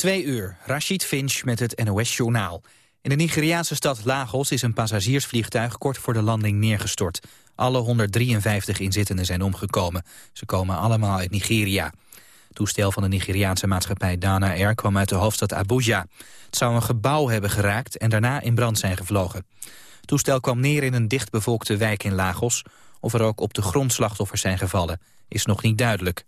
Twee uur, Rashid Finch met het NOS-journaal. In de Nigeriaanse stad Lagos is een passagiersvliegtuig kort voor de landing neergestort. Alle 153 inzittenden zijn omgekomen. Ze komen allemaal uit Nigeria. Het toestel van de Nigeriaanse maatschappij Dana Air kwam uit de hoofdstad Abuja. Het zou een gebouw hebben geraakt en daarna in brand zijn gevlogen. Het toestel kwam neer in een dichtbevolkte wijk in Lagos. Of er ook op de grond slachtoffers zijn gevallen, is nog niet duidelijk.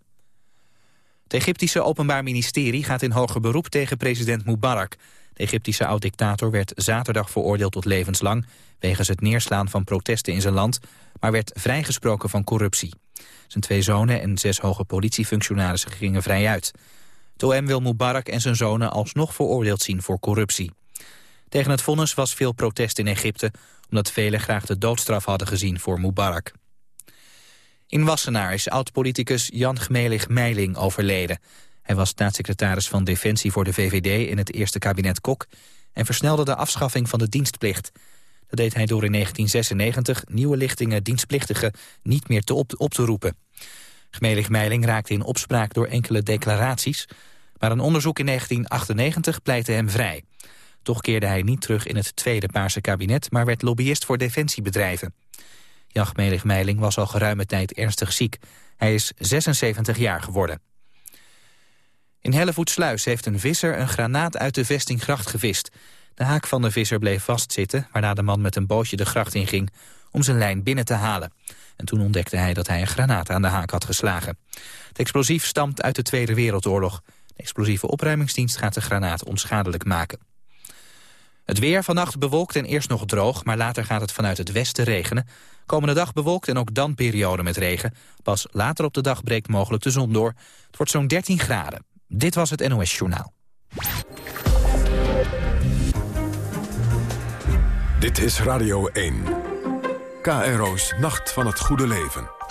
Het Egyptische Openbaar Ministerie gaat in hoger beroep tegen president Mubarak. De Egyptische oud-dictator werd zaterdag veroordeeld tot levenslang... wegens het neerslaan van protesten in zijn land... maar werd vrijgesproken van corruptie. Zijn twee zonen en zes hoge politiefunctionarissen gingen vrij uit. Het OM wil Mubarak en zijn zonen alsnog veroordeeld zien voor corruptie. Tegen het vonnis was veel protest in Egypte... omdat velen graag de doodstraf hadden gezien voor Mubarak. In Wassenaar is oud-politicus Jan Gmelig Meiling overleden. Hij was staatssecretaris van Defensie voor de VVD in het eerste kabinet Kok... en versnelde de afschaffing van de dienstplicht. Dat deed hij door in 1996 nieuwe lichtingen dienstplichtigen niet meer te op, te roepen. Gmelig Meiling raakte in opspraak door enkele declaraties... maar een onderzoek in 1998 pleitte hem vrij. Toch keerde hij niet terug in het tweede Paarse kabinet... maar werd lobbyist voor defensiebedrijven. Jan Gmelig Meiling was al geruime tijd ernstig ziek. Hij is 76 jaar geworden. In Hellevoetsluis heeft een visser een granaat uit de vestinggracht gevist. De haak van de visser bleef vastzitten, waarna de man met een bootje de gracht inging om zijn lijn binnen te halen. En toen ontdekte hij dat hij een granaat aan de haak had geslagen. Het explosief stamt uit de Tweede Wereldoorlog. De explosieve opruimingsdienst gaat de granaat onschadelijk maken. Het weer vannacht bewolkt en eerst nog droog, maar later gaat het vanuit het westen regenen. Komende dag bewolkt en ook dan periode met regen. Pas later op de dag breekt mogelijk de zon door. Het wordt zo'n 13 graden. Dit was het NOS Journaal. Dit is Radio 1. KRO's Nacht van het Goede Leven.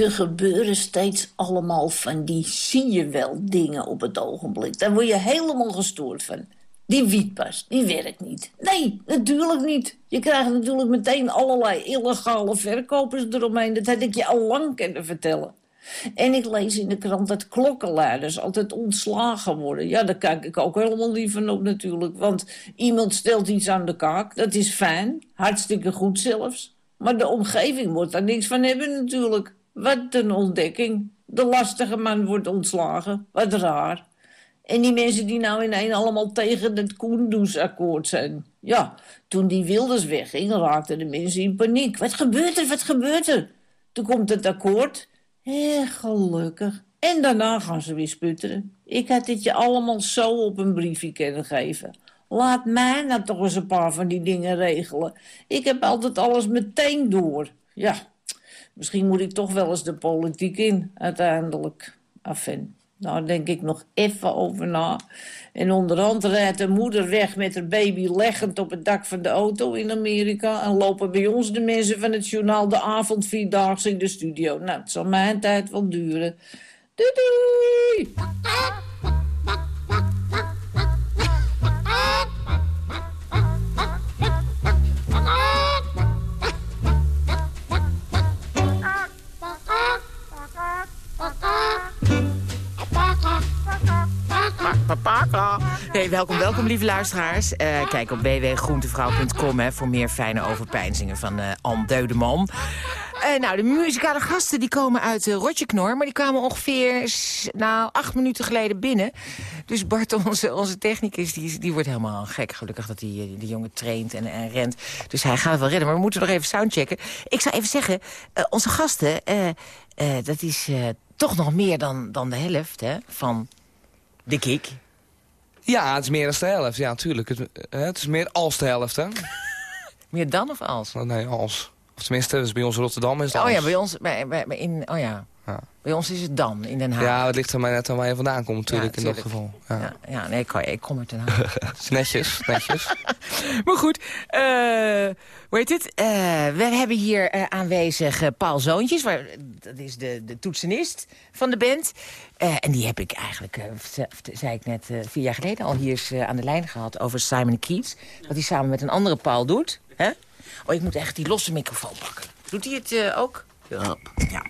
Er gebeuren steeds allemaal van die zie je wel dingen op het ogenblik. Daar word je helemaal gestoord van. Die wietpas, die werkt niet. Nee, natuurlijk niet. Je krijgt natuurlijk meteen allerlei illegale verkopers eromheen. Dat had ik je al lang kunnen vertellen. En ik lees in de krant dat klokkenluiders altijd ontslagen worden. Ja, daar kijk ik ook helemaal niet van op natuurlijk. Want iemand stelt iets aan de kaak, dat is fijn. Hartstikke goed zelfs. Maar de omgeving moet daar niks van hebben natuurlijk. Wat een ontdekking. De lastige man wordt ontslagen. Wat raar. En die mensen die nou ineens allemaal tegen het Koendoes-akkoord zijn. Ja, toen die Wilders wegging, raakten de mensen in paniek. Wat gebeurt er, wat gebeurt er? Toen komt het akkoord. Eh, gelukkig. En daarna gaan ze weer sputteren. Ik had dit je allemaal zo op een briefje kunnen geven. Laat mij nou toch eens een paar van die dingen regelen. Ik heb altijd alles meteen door. Ja, Misschien moet ik toch wel eens de politiek in, uiteindelijk. Afin. Daar denk ik nog even over na. En onderhand rijdt de moeder weg met haar baby leggend op het dak van de auto in Amerika. En lopen bij ons de mensen van het journaal de avond vierdaagse in de studio. Nou, het zal mijn tijd wel duren. Doei doei! Welkom, welkom lieve luisteraars. Uh, kijk op www.groentevrouw.com voor meer fijne overpeinzingen van uh, Anne Deudeman. Uh, nou, de muzikale gasten die komen uit uh, Rotjeknor... maar die kwamen ongeveer nou, acht minuten geleden binnen. Dus Bart, onze, onze technicus, die, die wordt helemaal gek. Gelukkig dat die, die jongen traint en, en rent. Dus hij gaat wel redden, maar we moeten nog even soundchecken. Ik zou even zeggen, onze gasten... dat is toch nog meer dan, dan de helft hè, van de kick. Ja, het is meer dan de helft. Ja, natuurlijk. Het, eh, het is meer als de helft, hè? meer dan of als? Oh, nee, als. Of tenminste, dus bij ons Rotterdam is het Oh ja, bij ons, bij, bij, in, oh ja. Ja. Bij ons is het dan, in Den Haag. Ja, het ligt er mij net aan waar je vandaan komt natuurlijk Ja, in dat geval. Ja. Ja, ja, nee, ik, kan- ik kom uit Den Haag. Is netjes, netjes. Maar goed, eh hoe heet het? Eh, we hebben hier eh, aanwezig eh, Paul Zoontjes. Waar, dat is de, de toetsenist van de band. Eh, en die heb ik eigenlijk, eh, ze- zei ik net, eh, vier jaar geleden al hier eens, eh, aan de lijn gehad over Simon Keats. Wat hij samen met een andere Paul doet. Hè? Oh, ik moet echt die losse microfoon pakken. Doet hij het eh, ook? Ja. ja.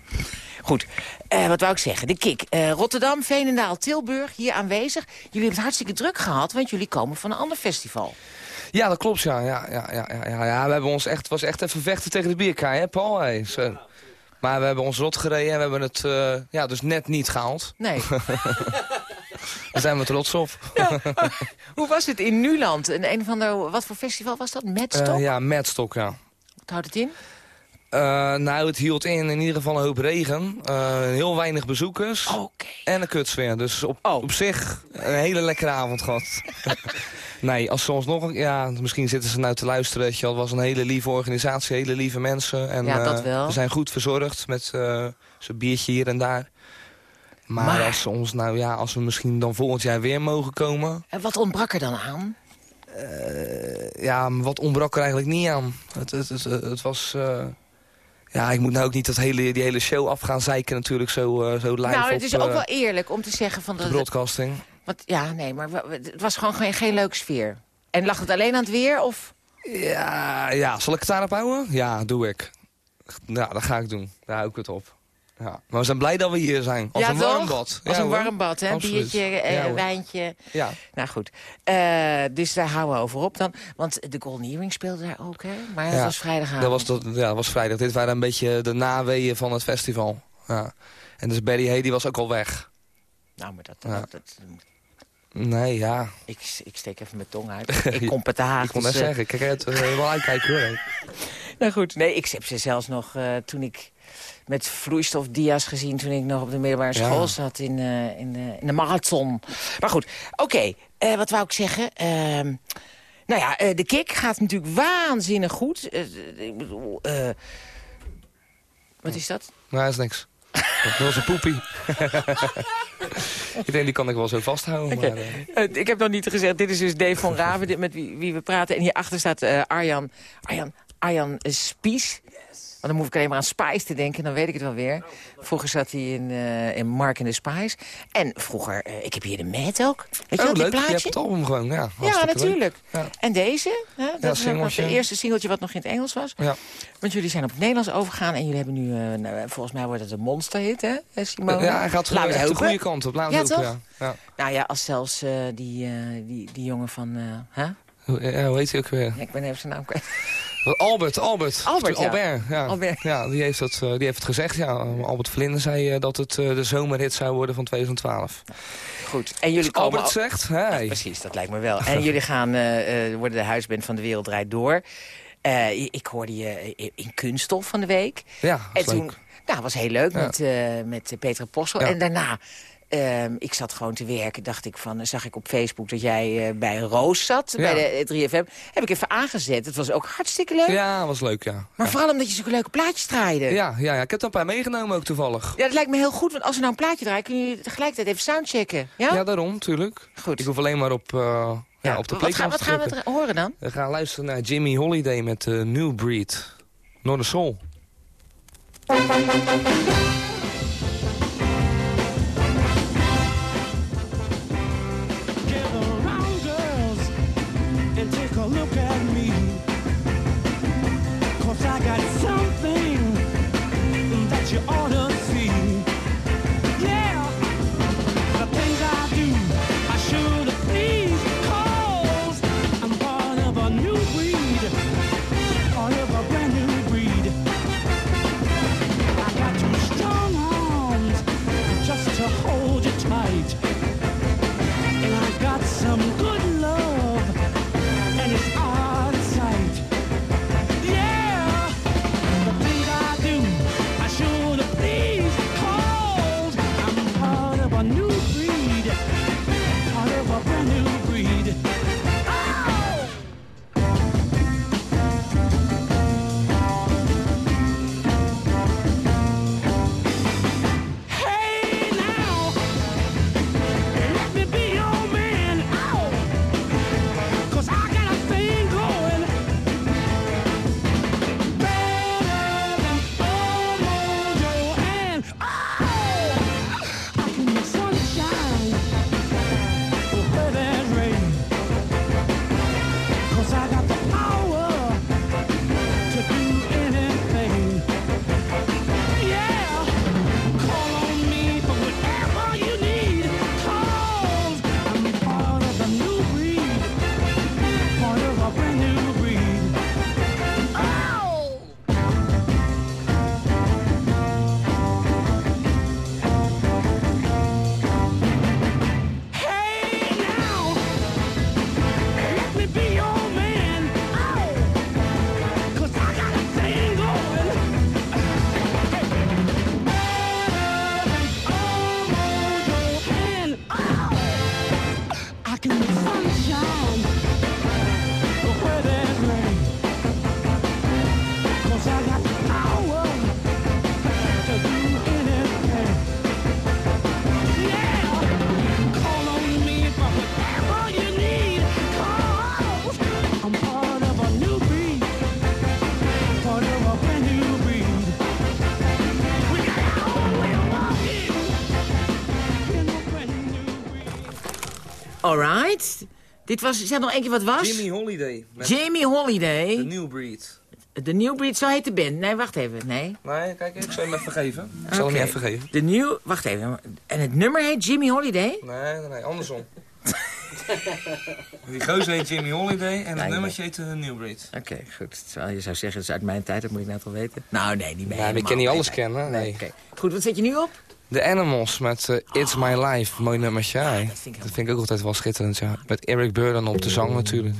Goed, Eh, wat wou ik zeggen? De KIK. Eh, Rotterdam, Veenendaal, Tilburg, hier aanwezig. Jullie hebben het hartstikke druk gehad, want jullie komen van een ander festival. Ja, dat klopt, ja. Ja, ja, ja, ja, ja, ja. We hebben ons echt, was echt even vechten tegen de bierkaai, hè, Paul? Hey, zo. Maar we hebben ons rot gereden en we hebben het eh, ja, dus net niet gehaald. Nee. Daar zijn we trots op. Hoe was het in Nuland? Een, een van de, wat voor festival was dat? Madstock? Ja, Madstock, ja. Wat houdt het in? Eh, nou, het hield in in ieder geval een hoop regen. eh, heel weinig bezoekers. En een kutsfeer. Dus op, Oh. op zich een hele lekkere avond gehad. nee, als ze ons nog... Ja, misschien zitten ze nou te luisteren. weet je. Het was een hele lieve organisatie, hele lieve mensen. En, Ja, dat eh, wel. We zijn goed verzorgd met zo'n biertje hier en daar. Maar, Maar- als ze ons nou ja, als we misschien dan volgend jaar weer mogen komen. En wat ontbrak er dan aan? ja, wat ontbrak er eigenlijk niet aan. Het, het, het, het was. Ja, ik moet nou ook niet dat hele, die hele show af gaan zeiken natuurlijk zo, eh, zo live nou, het op is ook eh, wel eerlijk om te zeggen van de broadcasting. Wat, ja, nee, maar het was gewoon geen, geen leuke sfeer. En lag het alleen aan het weer? Of? Ja, ja, zal ik het daarop houden? Ja, doe ik. Ja, dat ga ik doen. Daar hou ik het op. Ja. Maar we zijn blij dat we hier zijn. Als ja, een toch? warm bad. Als Ja, een warm bad, hè? Absoluut. Biertje, eh, wijntje. Ja. Nou goed. Eh, dus daar houden we over op dan. Want de Golden Earring speelde daar ook, hè? Maar dat was vrijdagavond. Dat was, dat, ja, dat was vrijdag. Dit waren een beetje de naweeën van het festival. Ja. En dus Barry Hay die was ook al weg. Nou, maar dat, dat, dat- Nee, ja. ik, ik steek even mijn tong uit. Ik kom het te Haag. Ik kon net eh, zeggen. Kijk, het uh, wel uitkijken hoor. Nou goed, nee, ik heb ze zelfs nog eh, toen ik met vloeistofdia's gezien... toen ik nog op de middelbare Ja. school zat in, eh, in, de, in de marathon. Maar goed, oké, eh, wat wou ik zeggen? Ehm, nou ja, eh, de kick gaat natuurlijk waanzinnig goed. Eh, eh, ik bedoel, eh, wat is dat? Nou, dat is niks. Dat was een poepie. ik denk, die kan ik wel zo vasthouden. Maar, eh, Eh, ik heb nog niet gezegd, dit is dus Dave van Raven, met wie, wie we praten. En hierachter staat eh, Arjan, Arjan, Arjan eh, Spies. Want dan hoef ik alleen maar aan Spice te denken, dan weet ik het wel weer. Vroeger zat hij in, eh, in Mark in the Spice. En vroeger, eh, ik heb hier de Matt ook. Weet je oh, wel, leuk. Je plaatje? hebt het album gewoon. Ja, ja, natuurlijk. Ja. En deze, hè, dat is singeltje. het eerste singeltje wat nog in het Engels was. Ja. Want jullie zijn op het Nederlands overgegaan en jullie hebben nu, eh, nou, volgens mij wordt het een monsterhit, hè, Simone? Ja, hij gaat echt de goede kant op. We Ja, hopen, toch? Ja. Ja. Nou ja, als zelfs die, die, die jongen van... hè? Hoe, ja, hoe heet hij ook weer? Ja, ik ben even zijn naam kwijt. Albert, Albert. Albert, ja. Albert, ja. Albert. Ja, die heeft, het, eh, die heeft het gezegd. Ja. Albert Vlinder zei eh, dat het eh, de zomerhit zou worden van 2012. Goed. En jullie komen... Albert zegt, hey. Precies, dat lijkt me wel. En jullie gaan, worden de huisband van de wereld draait door. Ik hoorde je in Kunststof van de week. Ja, En dat toen, leuk. nou, was heel leuk Ja. met, eh met Petra Possel. En daarna, ehm, ik zat gewoon te werken, dacht ik van, zag ik op Facebook dat jij eh, bij Roos zat, Ja. bij de 3FM. Heb ik even aangezet. Het was ook hartstikke leuk. Ja, was leuk, ja. Maar vooral omdat je zulke leuke plaatjes draaide. Ja, ja, ja, ik heb er een paar meegenomen ook toevallig. Ja, dat lijkt me heel goed, want als we nou een plaatje draaien... kun je tegelijkertijd even soundchecken. Ja? Ja, daarom, natuurlijk. Goed. Ik hoef alleen maar op, eh ja, op de wat, gaan, wat gaan we horen dan? We gaan luisteren naar Jimmy Holiday met uh, New Breed. Northern Soul. Alright. Dit was, zeg nog één keer wat was? Jimmy Holiday. Jamie Holiday. The New Breed. De New Breed, zo heet de band. Nee, wacht even. Nee. Nee, kijk, ik zal hem even geven. Ik zal hem even geven. De New... Wacht even. En het nummer heet Jimmy Holiday? Nee, nee, nee, andersom. Die gozer heet Jimmy Holiday en het Nee, nummertje heet The New Breed. Oké, goed. Terwijl je zou zeggen, het is uit mijn tijd, dat moet ik net wel weten. Nou, nee, niet meer. Ja, ik helemaal. kan niet alles Nee, kennen, nee. Oké. Goed, wat zet je nu op? The Animals met eh, It's My Life. Mooi nummertje. ja. dat vind ik dat vind ik ook altijd wel schitterend, ja. Met Eric Burden op de zang natuurlijk.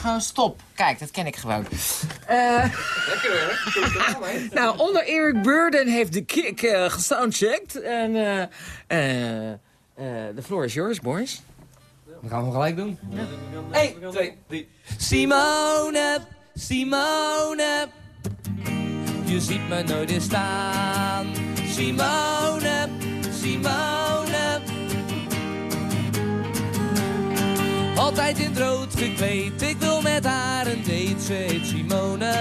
Gewoon stop. Kijk, dat ken ik gewoon. Eh, nou, onder Eric Burden heeft de kick eh gesoundcheckt. En eh de floor is yours, boys. Dan gaan we gelijk doen. 1, 2, 3. Simone, Simone. Je ziet me nooit eens staan. Simone, Simone. Altijd in het rood gekleed, ik wil met haar een date. Ze heet Simone.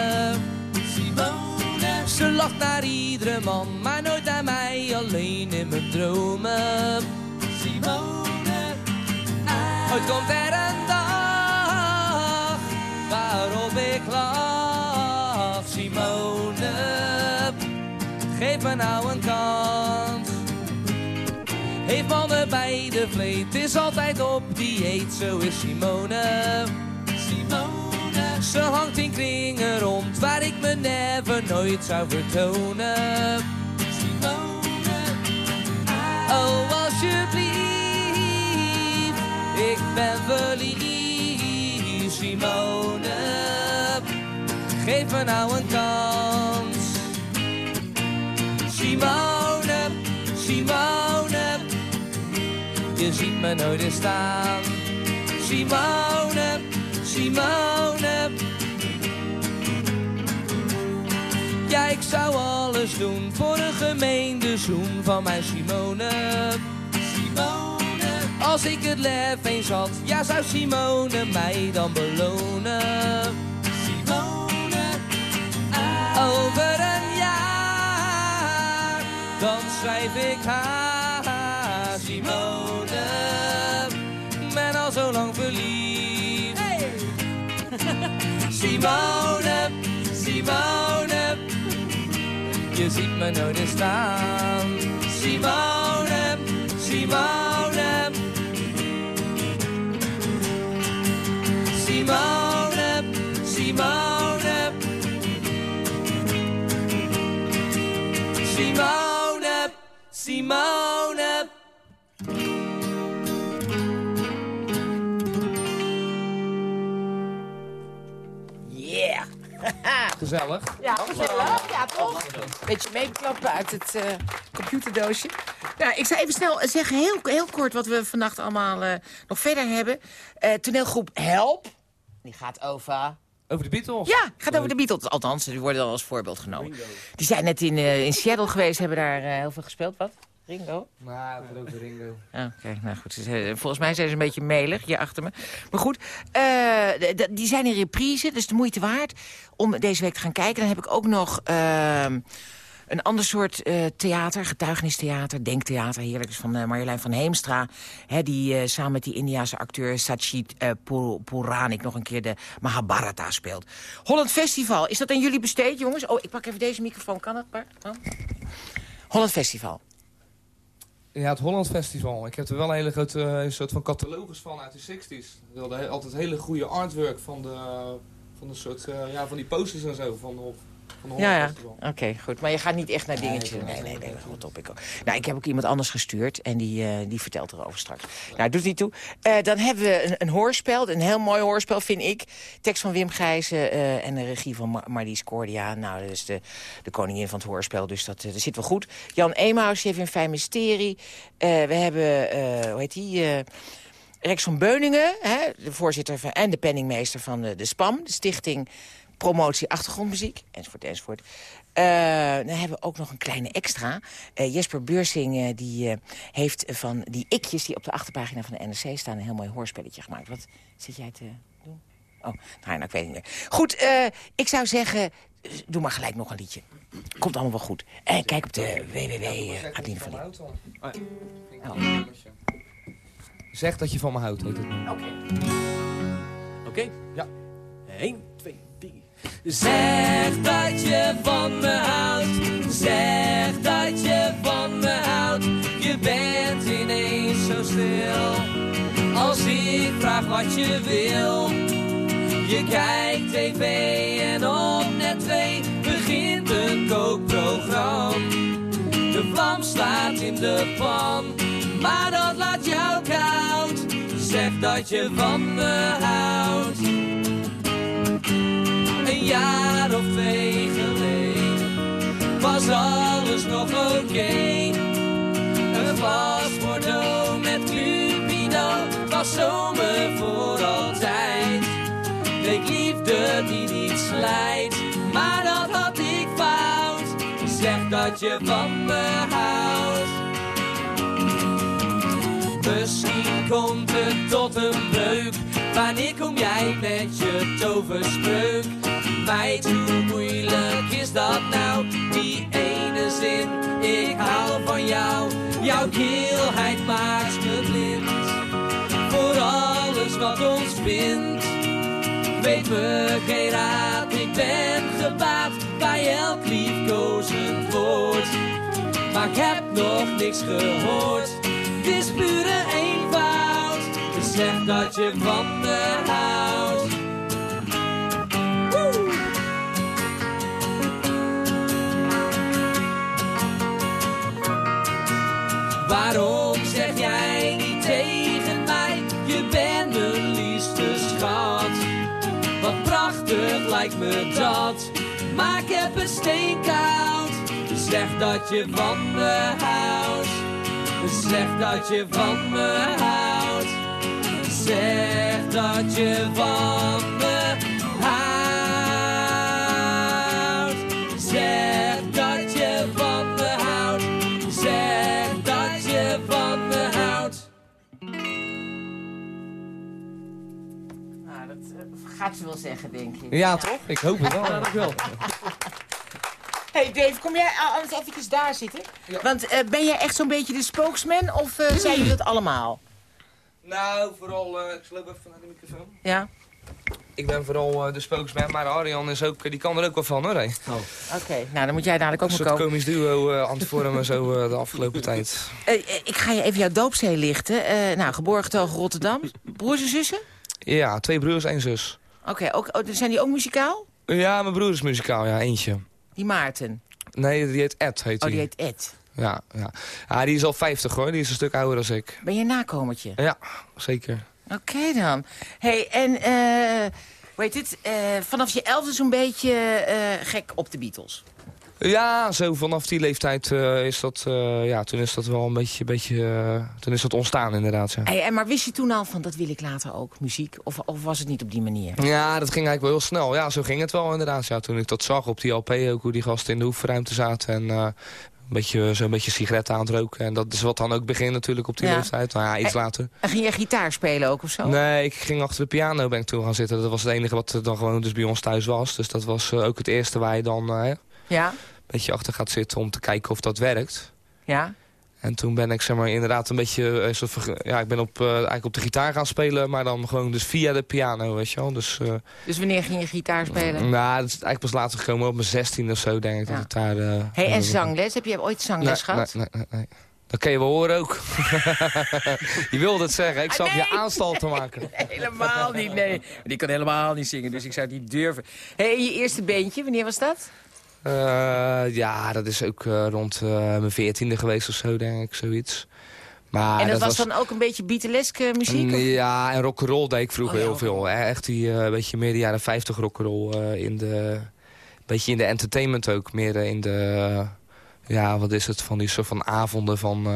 Simone. Ze lacht naar iedere man, maar nooit naar mij, alleen in mijn dromen. Simone. Ooit komt er een dag waarop ik lach. Simone, geef me nou een kans. Heeft mannen bij de vleet, is altijd op dieet, zo is Simone. Simone. Ze hangt in kringen rond, waar ik me never nooit zou vertonen. Simone. Oh, alsjeblieft, ik ben verliefd, Simone. Geef me nou een kans. Simone, Simone, je ziet me nooit eens staan. Simone, Simone. Ja, ik zou alles doen voor een gemeende zoen van mijn Simone. Simone. Als ik het lef eens had, ja zou Simone mij dan belonen. Simone. Over een jaar, dan schrijf ik haar. Simone, Simone, je ziet me nooit staan. Simone, Simone. Simone, Simone. Simone, Simone. Gezellig. Ja, gezellig. Ja, toch? Beetje meeklappen uit het eh, computerdoosje. Nou, ik zou even snel zeggen, heel, heel kort, wat we vannacht allemaal eh, nog verder hebben. Eh, toneelgroep Help. Die gaat over... Over de Beatles. Ja, gaat over de Beatles. Althans, die worden al als voorbeeld genomen. Die zijn net in, eh, in Seattle geweest, hebben daar heel veel gespeeld. Wat? Ringo? Maar het ook de Ringo. Oh, Oké, nou goed. Volgens mij zijn ze een beetje melig hier achter me. Maar goed, eh, die zijn in reprise, dus de moeite waard om deze week te gaan kijken. Dan heb ik ook nog ehm, een ander soort eh, theater, getuigenistheater, denktheater. Heerlijk, is van eh, Marjolein van Heemstra. Hè, die eh, samen met die Indiase acteur Sachit eh, Pur- Puranik nog een keer de Mahabharata speelt. Holland Festival, is dat aan jullie besteed, jongens? Oh, ik pak even deze microfoon. Kan dat, Bart? Oh. Holland Festival. Ja, het Holland Festival. Ik heb er wel een hele grote eh, soort van catalogus van uit de 60s. We hadden he- altijd hele goede artwork van de, van de soort, eh, ja, van die posters en zo van, van Ja, ja. Oké, goed. Maar je gaat niet echt naar Nee, dingetjes. Nee, nee, nee. een Goed op, ik ook. Nou, ik heb ook iemand anders gestuurd en die, eh, die vertelt erover straks. Nou, doet niet toe. Eh, dan hebben we een, een hoorspel, een heel mooi hoorspel, vind ik. Tekst van Wim Gijzen eh, en de regie van Mar Marlies Cordia. Nou, dat is de, de koningin van het hoorspel, dus dat, dat zit wel goed. Jan Emaus heeft een fijn mysterie. We hebben, hoe heet die... Rex van Beuningen, hè, de voorzitter van, en de penningmeester van de, de SPAM... de Stichting Promotie Achtergrondmuziek, enzovoort, enzovoort. Eh, dan hebben we ook nog een kleine extra. Eh, Jesper Beursing eh, die, heeft van die ikjes die op de achterpagina van de NRC staan... een heel mooi hoorspelletje gemaakt. Wat zit jij te doen? Oh, nou, nou ik weet het niet meer. Goed, ik zou zeggen, doe maar gelijk nog een liedje. Komt allemaal wel goed. En kijk op de www. van. Oh. Zeg dat je van me houdt, heet het nu. Oké? Ja. 1, 2, 3. Zeg dat je van me houdt, zeg dat je van me houdt. Je bent ineens zo stil, als ik vraag wat je wil. Je kijkt tv en op net 2 begint een kookprogramma. De vlam staat in de pan, maar dat laat jou koud. Zeg dat je van me houdt. Een jaar of twee was alles nog oké. Een glas met Clupido was zomer voor altijd. Leek liefde die niet slijt, maar dat had ik fout. Zeg dat je van me houdt. Misschien komt het tot een breuk. Wanneer kom jij met je toverspreuk? Hoe moeilijk is dat nou? Die ene zin, ik hou van jou. Jouw keelheid maakt me blind. Voor alles wat ons bindt. Weet me geen raad, ik ben gebaat bij elk liefkozend woord. Maar ik heb nog niks gehoord. Het is pure eenvoud. Zeg dat je van me houdt. Lijkt me dat. Maar ik heb een steenkoud. Zeg dat je van me houdt. Zeg dat je van me houdt. Zeg dat je van me houdt. Zeg gaat ze wel zeggen, denk ik. Ja, toch? Ik hoop het wel. Ja, dat wel. Hey Dave, kom jij al- anders even daar zitten? Want eh, ben jij echt zo'n beetje de spokesman of eh, zijn jullie dat allemaal? Nou, vooral, eh, ik sloop even naar de microfoon. Ja? Ik ben vooral eh, de spokesman, maar Arjan is ook, die kan er ook wel van hoor. hé. Oké, nou dan moet jij dadelijk ook Een maar soort komen. komisch duo eh, aan het vormen zo eh, de afgelopen tijd. Eh, eh, ik ga je even jouw doopzee lichten. Eh, nou, geboren getogen Rotterdam. Broers en zussen? Ja, twee broers, één zus. Oké, ook, oh, zijn die ook muzikaal? Ja, mijn broer is muzikaal, ja, eentje. Die Maarten. Nee, die heet Ed, heet Oh, die heet Ed. Ja, ja. ja, die is al 50 hoor, die is een stuk ouder dan ik. Ben je een nakomertje? Ja, zeker. Oké dan. hey, en eh, hoe heet het? eh, vanaf je elfde zo'n beetje eh, gek op de Beatles. Ja, zo vanaf die leeftijd eh, is dat, eh, ja, toen is dat wel een beetje, beetje eh, toen is dat ontstaan inderdaad, ja. Hey, en maar wist je toen al van dat wil ik later ook, muziek? Of, of was het niet op die manier? Ja, dat ging eigenlijk wel heel snel. Ja, zo ging het wel inderdaad. Ja, toen ik dat zag op die LP ook, hoe die gasten in de oefenruimte zaten en een beetje, zo'n beetje sigaretten aan het roken. En dat is wat dan ook begint natuurlijk op die Ja. leeftijd. Nou ja, iets later. En ging je gitaar spelen ook of zo? Nee, ik ging achter de piano ben ik toen gaan zitten. Dat was het enige wat dan gewoon dus bij ons thuis was. Dus dat was ook het eerste waar je dan eh, een Ja? beetje achter gaat zitten om te kijken of dat werkt. Ja? En toen ben ik zeg maar inderdaad een beetje, eh, ja, ik ben op, eh, eigenlijk op de gitaar gaan spelen, maar dan gewoon dus via de piano, weet je wel. Dus, eh, Dus wanneer ging je gitaar spelen? nou, dat is eigenlijk pas later gekomen, op mijn 16 of zo, denk ik. Ja. Dat het daar, eh, hey, en zangles? Heb je ooit zangles nee, gehad? Nee, nee, nee, nee. Dat kan je wel horen ook. je wilde het zeggen, ik Ah, zag je aanstal te maken. Helemaal niet, nee. Die kan helemaal niet zingen, dus ik zou het niet durven. hey, je eerste beentje, wanneer was dat? Eh, ja, dat is ook eh, rond eh, mijn veertiende geweest of zo, denk ik, zoiets. Maar en dat, was dan ook een beetje Beatleske muziek? of? Ja, en rock'n'roll deed ik vroeger Oh, ja, heel veel. hè. Echt die eh, beetje meer de jaren 50 rock'n'roll eh, in de... beetje in de entertainment ook. Meer in de... ja, wat is het? Van die soort van avonden van...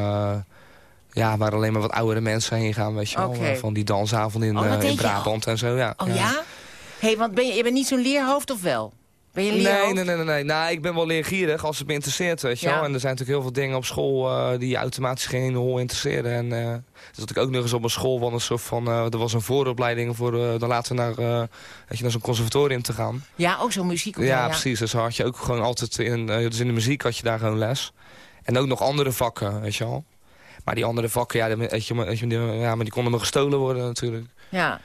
ja, waar alleen maar wat oudere mensen heen gaan, weet je wel. Van die dansavonden in, Oh, in? Brabant en zo, ja. Oh ja? hey, want ben je, je bent niet zo'n leerhoofd of wel? Ben je? Nee, nee, nee, nee, nee. Nou, ik ben wel leergierig als het me interesseert, weet je wel. En er zijn natuurlijk heel veel dingen op school eh, die je automatisch geen hol interesseren. En eh dus dat ik ook nog eens op een school van een soort van... eh, er was een vooropleiding voor dan later naar, weet je, naar zo'n conservatorium te gaan. Ja, ook zo'n muziek. Ja, precies. Dus had je ook gewoon altijd in, dus in de muziek had je daar gewoon les. En ook nog andere vakken, weet je wel. Maar die andere vakken, ja, weet je, ja maar die konden me gestolen worden natuurlijk. Ja.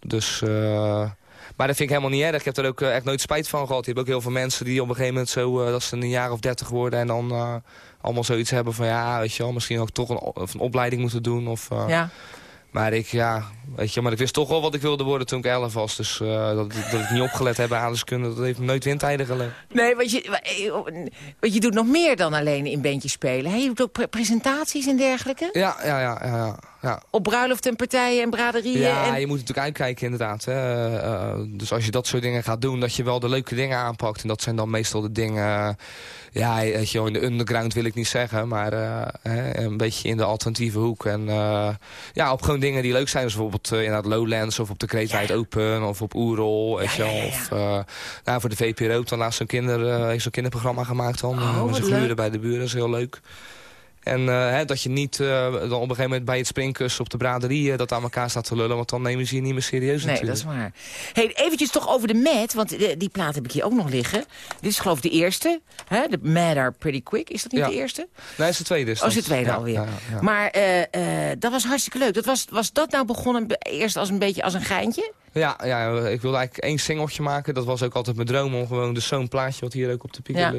Dus, eh, maar dat vind ik helemaal niet erg. Ik heb er ook eh, echt nooit spijt van gehad. Je hebt ook heel veel mensen die op een gegeven moment zo, eh, dat ze een jaar of dertig worden en dan eh, allemaal zoiets hebben van, ja, weet je wel, misschien ook toch een, opleiding moeten doen. Of, ja. Maar ik, ja, weet je, maar ik wist toch wel wat ik wilde worden toen ik elf was. Dus eh, dat, dat ik niet opgelet heb aan wiskunde, dat heeft me nooit windtijden gelegen. Nee, want je, want je doet nog meer dan alleen in bandjes spelen. hè? Je doet ook pre- presentaties en dergelijke. Ja, ja, ja, ja, ja. Op bruiloften en partijen en braderieën. Ja, en... je moet natuurlijk uitkijken inderdaad. Hè. Eh, dus als je dat soort dingen gaat doen, dat je wel de leuke dingen aanpakt. En dat zijn dan meestal de dingen... ja, weet je, in de underground wil ik niet zeggen. Maar eh, hè, een beetje in de alternatieve hoek. En eh, ja, op gewoon dingen die leuk zijn. Dus bijvoorbeeld uh, inderdaad Lowlands of op de Wide Open. Of op Oerol, weet je wel. Of nou, voor de VPRO dan laatst zo'n kinder, zo'n kinderprogramma gemaakt. Dan, oh, met zijn bij de buren, dat is heel leuk. En uh, hè, dat je niet uh, dan op een gegeven moment bij het springkussen op de braderie uh, dat aan elkaar staat te lullen. Want dan nemen ze je niet meer serieus nee, natuurlijk. dat is waar. Hey, eventjes toch over de Mad, want die, plaat heb ik hier ook nog liggen. Dit is geloof ik de eerste. Hè? De Mad Are Pretty Quick. Is dat niet ja. de eerste? Nee, dat is de tweede. Is oh, is de tweede ja, alweer. Ja, maar dat was hartstikke leuk. Dat was, was dat nou begonnen eerst als een beetje als een geintje? Ja, ja, ik wilde eigenlijk één singeltje maken. Dat was ook altijd mijn droom om gewoon dus zo'n plaatje wat hier ook op de piek ja.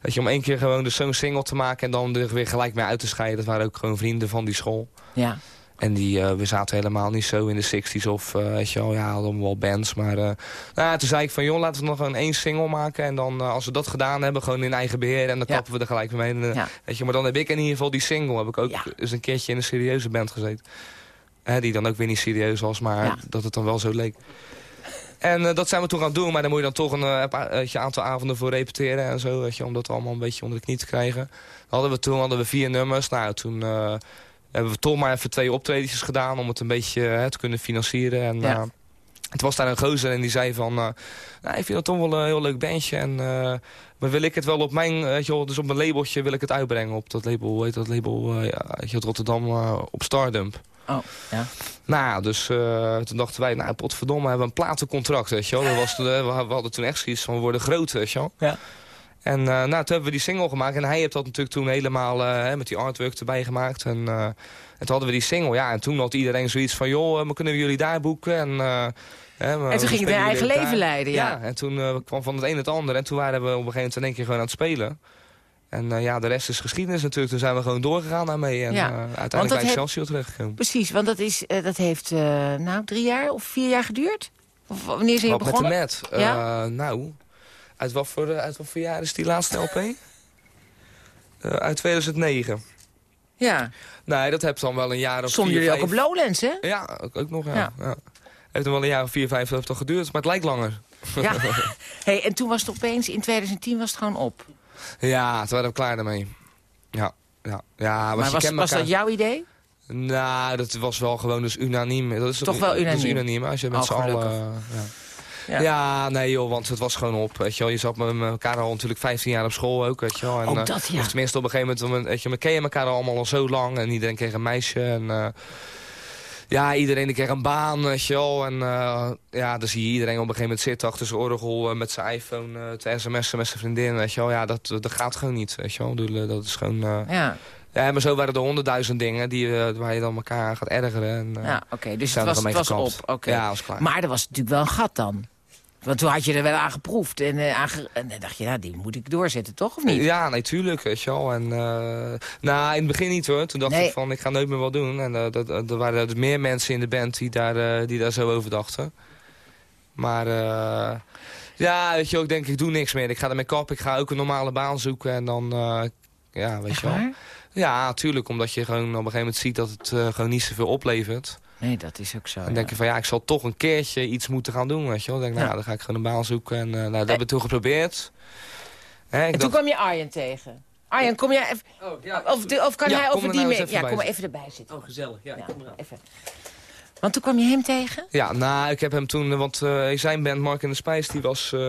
Weet je, om één keer gewoon dus zo'n single te maken en dan er weer gelijk mee uit te scheiden. Dat waren ook gewoon vrienden van die school. Ja. En die, uh, we zaten helemaal niet zo in de 60s of, uh, weet je wel, ja, hadden wel bands. Maar uh, nou, toen zei ik van, joh, laten we nog gewoon één single maken. En dan, als we dat gedaan hebben, gewoon in eigen beheer. En dan ja. kappen we er gelijk mee. En, ja. weet je, maar dan heb ik in ieder geval die single. Heb ik ook ja. eens een keertje in een serieuze band gezeten. Die dan ook weer niet serieus was, maar dat het dan wel zo leek. En eh, dat zijn we toen gaan doen, maar dan moet je dan toch een weet je, aantal avonden voor repeteren en zo, weet je, om dat allemaal een beetje onder de knie te krijgen. Hadden we toen hadden we vier nummers. Nou, toen hebben we toch maar even twee optredens gedaan om het een beetje te kunnen financieren. En, Ja. het was daar een gozer en die zei van, nou, ik vind dat toch wel een heel leuk bandje. En, maar wil ik het wel op mijn, weet je wel, dus op mijn labeltje wil ik het uitbrengen. Op dat label, heet dat label, ja, weet je, Rotterdam op Stardump. Oh, ja. Nou ja, dus eh, toen dachten wij, nou potverdomme, we hebben een platencontract, weet je wel. Dat was, we, we hadden toen echt zoiets van, we worden groot, weet je wel. Ja. En eh, nou, toen hebben we die single gemaakt. En hij heeft dat natuurlijk toen helemaal eh, hè, met die artwork erbij gemaakt. En, eh, en toen hadden we die single, ja. En toen had iedereen zoiets van, joh, maar kunnen we jullie daar boeken? En, eh, hè, we- En toen we ging je eigen leven daar. leiden, ja. en toen eh, kwam van het een het ander. En toen waren we op een gegeven moment in één keer gewoon aan het spelen. En eh, ja, de rest is geschiedenis natuurlijk. Toen zijn we gewoon doorgegaan daarmee. En Ja. dat uiteindelijk bij Excelsior terechtgekomen. Precies, want dat, is, eh, dat heeft nou, drie jaar of vier jaar geduurd? Of wanneer zijn je Wat met de begonnen? met? Ja? Eh, nou, uit wat, voor, uit wat voor jaar is die laatste LP? Uit 2009. Ja, Nee, dat heb dan wel een jaar of stonden vier, jullie ook op Lowlands, hè? Ja, ook, ook nog, ja. Ja. ja. Heeft dan wel een jaar of vier, vijf heeft al geduurd, maar het lijkt langer. Ja. hey, en toen was het opeens, in 2010 was het gewoon op. Ja, toen waren we klaar daarmee. Ja, ja. ja Maar was, was dat jouw idee? Nou, dat was wel gewoon dus unaniem. Dat is Toch wel Dat is unaniem? als je met Oh, z'n allen... ja. Ja. Ja. nee joh, want het was gewoon op. Weet je, wel. je zat met elkaar al natuurlijk 15 jaar op school ook, weet je wel. En, Ook eh, dat, ja. Of tenminste op een gegeven moment, weet je, we kenden elkaar allemaal al zo lang. En iedereen kreeg een meisje. En eh, ja, iedereen kreeg een baan, weet je wel. En eh, ja, dan zie je iedereen op een gegeven moment zitten achter zijn orgel... eh, met zijn iPhone eh, te sms'en met zijn vriendin, weet je wel. Ja, dat, dat gaat gewoon niet, weet je wel. Dat is gewoon... Ja, ja, maar zo waren er honderdduizend dingen die, waar je dan elkaar gaat ergeren. En, ja oké. Dus het was, het was op. oké. Ja, was klaar. Maar er was natuurlijk wel een gat dan. Want toen had je er wel aan geproefd. En, eh, aan ge- en dan dacht je, nou, die moet ik doorzetten, toch? Of niet? Ja, nee, tuurlijk, weet je wel. En, eh, nou, in het begin niet hoor. Toen dacht Nee. ik van, ik ga nooit meer wat doen. En eh, dat, er waren dus meer mensen in de band die daar, die daar zo over dachten. Maar ja, weet je wel, ik denk, ik doe niks meer. Ik ga ermee kap, ik ga ook een normale baan zoeken. En dan, ja, weet Echt je wel. waar? Ja, natuurlijk, omdat je gewoon op een gegeven moment ziet dat het gewoon niet zoveel oplevert. Nee, dat is ook zo. Dan ja. denk je van, ja, ik zal toch een keertje iets moeten gaan doen, weet je wel. Dan denk ik, nou, Ja. dan ga ik gewoon een baan zoeken. En eh, nou, dat hebben we toen geprobeerd. Hè, ik En toen dacht- kwam je Arjen tegen. Arjen, kom jij even... Oh, ja. Of, de- of kan Ja, hij kom over er die nou mee... Ja, kom maar even erbij zitten. Oh, gezellig. Ja, Ja, kom eraan. even. Want toen kwam je hem tegen? Ja, nou, ik heb hem toen, eh, want eh, zijn band Mark en de Spijs, die was eh,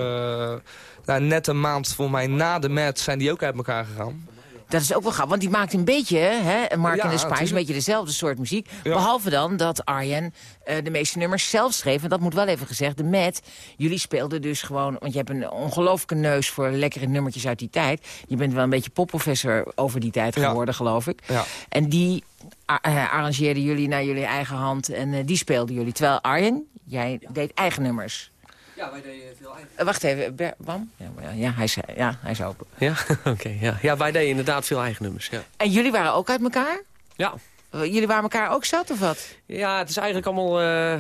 nou, net een maand voor mij na de mat zijn die ook uit elkaar gegaan. Dat is ook wel grappig, want die maakt een beetje, hè, Mark Ja, en de Spice, een beetje dezelfde soort muziek. Ja. Behalve dan dat Arjen eh, de meeste nummers zelf schreef. En dat moet wel even gezegd, de Met, jullie speelden dus gewoon... want je hebt een ongelooflijke neus voor lekkere nummertjes uit die tijd. Je bent wel een beetje popprofessor over die tijd Ja. geworden, geloof ik. Ja. En die eh, arrangeerden jullie naar jullie eigen hand en eh, die speelden jullie. Terwijl Arjen, jij deed eigen nummers. Ja, wij deden veel eigen. Eh, wacht even, Ber- Bam? Ja, maar ja, ja, hij is, ja, hij is open. Ja, oké. ja. ja, wij deden inderdaad veel eigen nummers. Ja. En jullie waren ook uit elkaar? Ja. Eh, Jullie waren elkaar ook zat of wat? ja, het is eigenlijk allemaal... eh,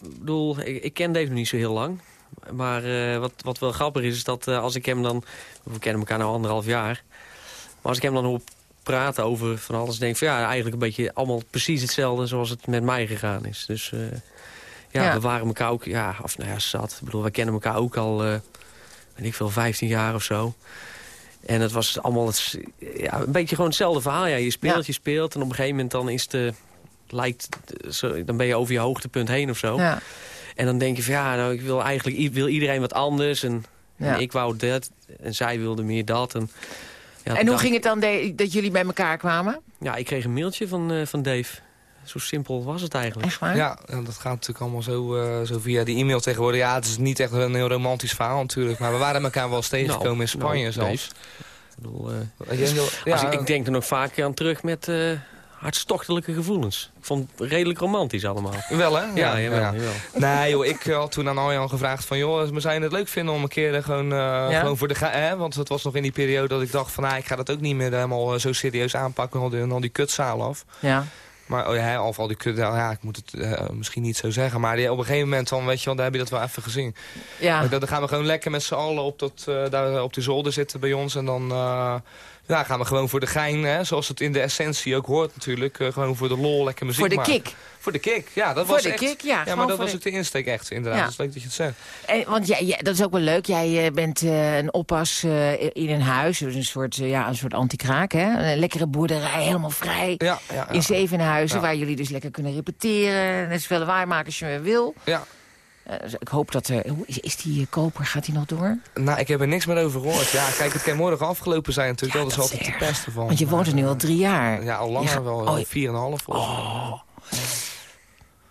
ik bedoel, ik, ik ken Dave nog niet zo heel lang. Maar eh, wat, wat wel grappig is, is dat eh, als ik hem dan... We kennen elkaar nu anderhalf jaar. Maar als ik hem dan hoor praten over van alles... denk ik van ja, eigenlijk een beetje allemaal precies hetzelfde... zoals het met mij gegaan is. Dus eh, ja, Ja. we waren elkaar ook... Ja, of nou ja, zat. Ik bedoel, wij kennen elkaar ook al... weet ik veel, 15 jaar of zo. En het was allemaal het, ja, een beetje gewoon hetzelfde verhaal. Ja, je speelt, Ja. je speelt. En op een gegeven moment dan is de, lijkt, dan ben je over je hoogtepunt heen of zo. Ja. En dan denk je van ja, nou, ik wil eigenlijk wil iedereen wat anders. En, ik wou dat. En zij wilde meer dat. En, ja, En hoe ging het dan dat jullie bij elkaar kwamen? Ja, ik kreeg een mailtje van, eh, van Dave. Zo simpel was het eigenlijk. Echt waar? Ja, en dat gaat natuurlijk allemaal zo, eh, zo via die e-mail tegenwoordig. Ja, het is niet echt een heel romantisch verhaal natuurlijk. Maar we waren elkaar wel eens tegengekomen in Spanje nou, zelfs. Ik bedoel, eh, ja, ik, ik denk er nog vaak aan terug met eh hartstochtelijke gevoelens. Ik vond het redelijk romantisch allemaal. Wel hè? Ja, jawel, jawel. Nee joh, ik had toen aan Arjan gevraagd van... joh, we zou je het leuk vinden om een keer gewoon, eh, gewoon voor de... ga- Hè? Want het was nog in die periode dat ik dacht van... Nou, ik ga dat ook niet meer helemaal zo serieus aanpakken... al die, al die kutzalen af. Ja. Maar oh ja, of al die kut... Ja, ik moet het eh, misschien niet zo zeggen. Maar die, op een gegeven moment dan, weet je wel, daar heb je dat wel even gezien. Ja. Dan dan gaan we gewoon lekker met z'n allen op, dat, eh, daar op die zolder zitten bij ons. En dan, eh, Ja, gaan we gewoon voor de gein, hè, zoals het in de essentie ook hoort natuurlijk. eh, gewoon voor de lol, lekker muziek Voor de kick. Voor de kick, ja. Dat Voor was de echt, kick, ja, Ja, maar dat was de- ook de insteek echt, inderdaad. Ja. Dat is leuk dat je het zegt. En, want jij, jij- dat is ook wel leuk. Jij eh, bent eh, een oppas eh, in een huis. Dus een soort, eh, ja, een soort anti-kraak, hè? Een lekkere boerderij, helemaal vrij. Ja, ja, ja. In Zevenhuizen, Ja. waar jullie dus lekker kunnen repeteren. Net zoveel lawaai maken als je wil. Ja. Eh, dus ik hoop dat er... Is, is die eh, koper, gaat die nog door? Nou, ik heb er niks meer over gehoord. Ja, kijk, het kan morgen afgelopen zijn natuurlijk. Ja, dat is dat is altijd de pest ervan. Want je woont er nu al drie jaar. Ja, al langer wel. Oh, vier en een half. Oh,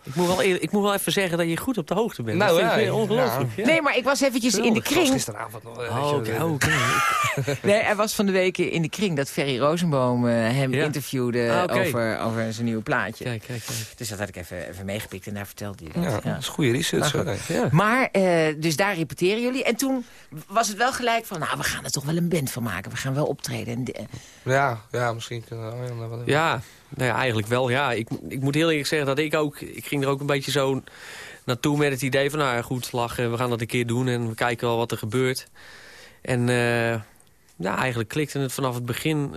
Ik moet, wel, eer- ik moet wel even zeggen dat je goed op de hoogte bent. Nou, dat ja, ongelooflijk. Ja. Nee, maar ik was eventjes in de Ik was kring. gisteravond nog. eh, Oh, oké. Nee, hij was van de week in de kring dat Ferry Rosenboom eh, hem Ja. interviewde Ah, over, over zijn nieuwe plaatje. Kijk, kijk, kijk. Dus dat had ik even, even meegepikt en daar vertelde hij Ja, dat. dat is goede research. Nou, hè. Ja. Maar, eh, dus daar repeteren jullie. En toen was het wel gelijk van, nou, we gaan er toch wel een band van maken. We gaan wel optreden. En de- Ja, ja, misschien kunnen we ja, wel even- Ja, nou ja, eigenlijk wel. Ja. Ik, ik moet heel eerlijk zeggen dat ik ook... Ik ging er ook een beetje zo naartoe met het idee van... Nou ja, goed, lachen, we gaan dat een keer doen en we kijken wel wat er gebeurt. En eh, ja, eigenlijk klikte het vanaf het begin...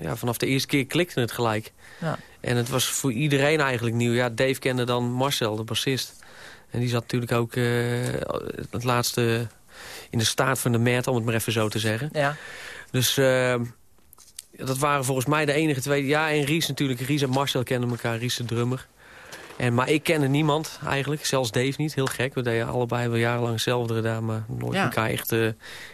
Ja, vanaf de eerste keer klikte het gelijk. Ja. En het was voor iedereen eigenlijk nieuw. Ja, Dave kende dan Marcel, de bassist. En die zat natuurlijk ook eh, het laatste in de staart van de mat, om het maar even zo te zeggen. ja. Dus eh, dat waren volgens mij de enige twee. Ja, en Ries natuurlijk. Ries en Marcel kenden elkaar. Ries de drummer. En, maar ik kende niemand eigenlijk. Zelfs Dave niet. Heel gek. We deden allebei wel jarenlang hetzelfde gedaan. Maar nooit Ja. elkaar echt eh,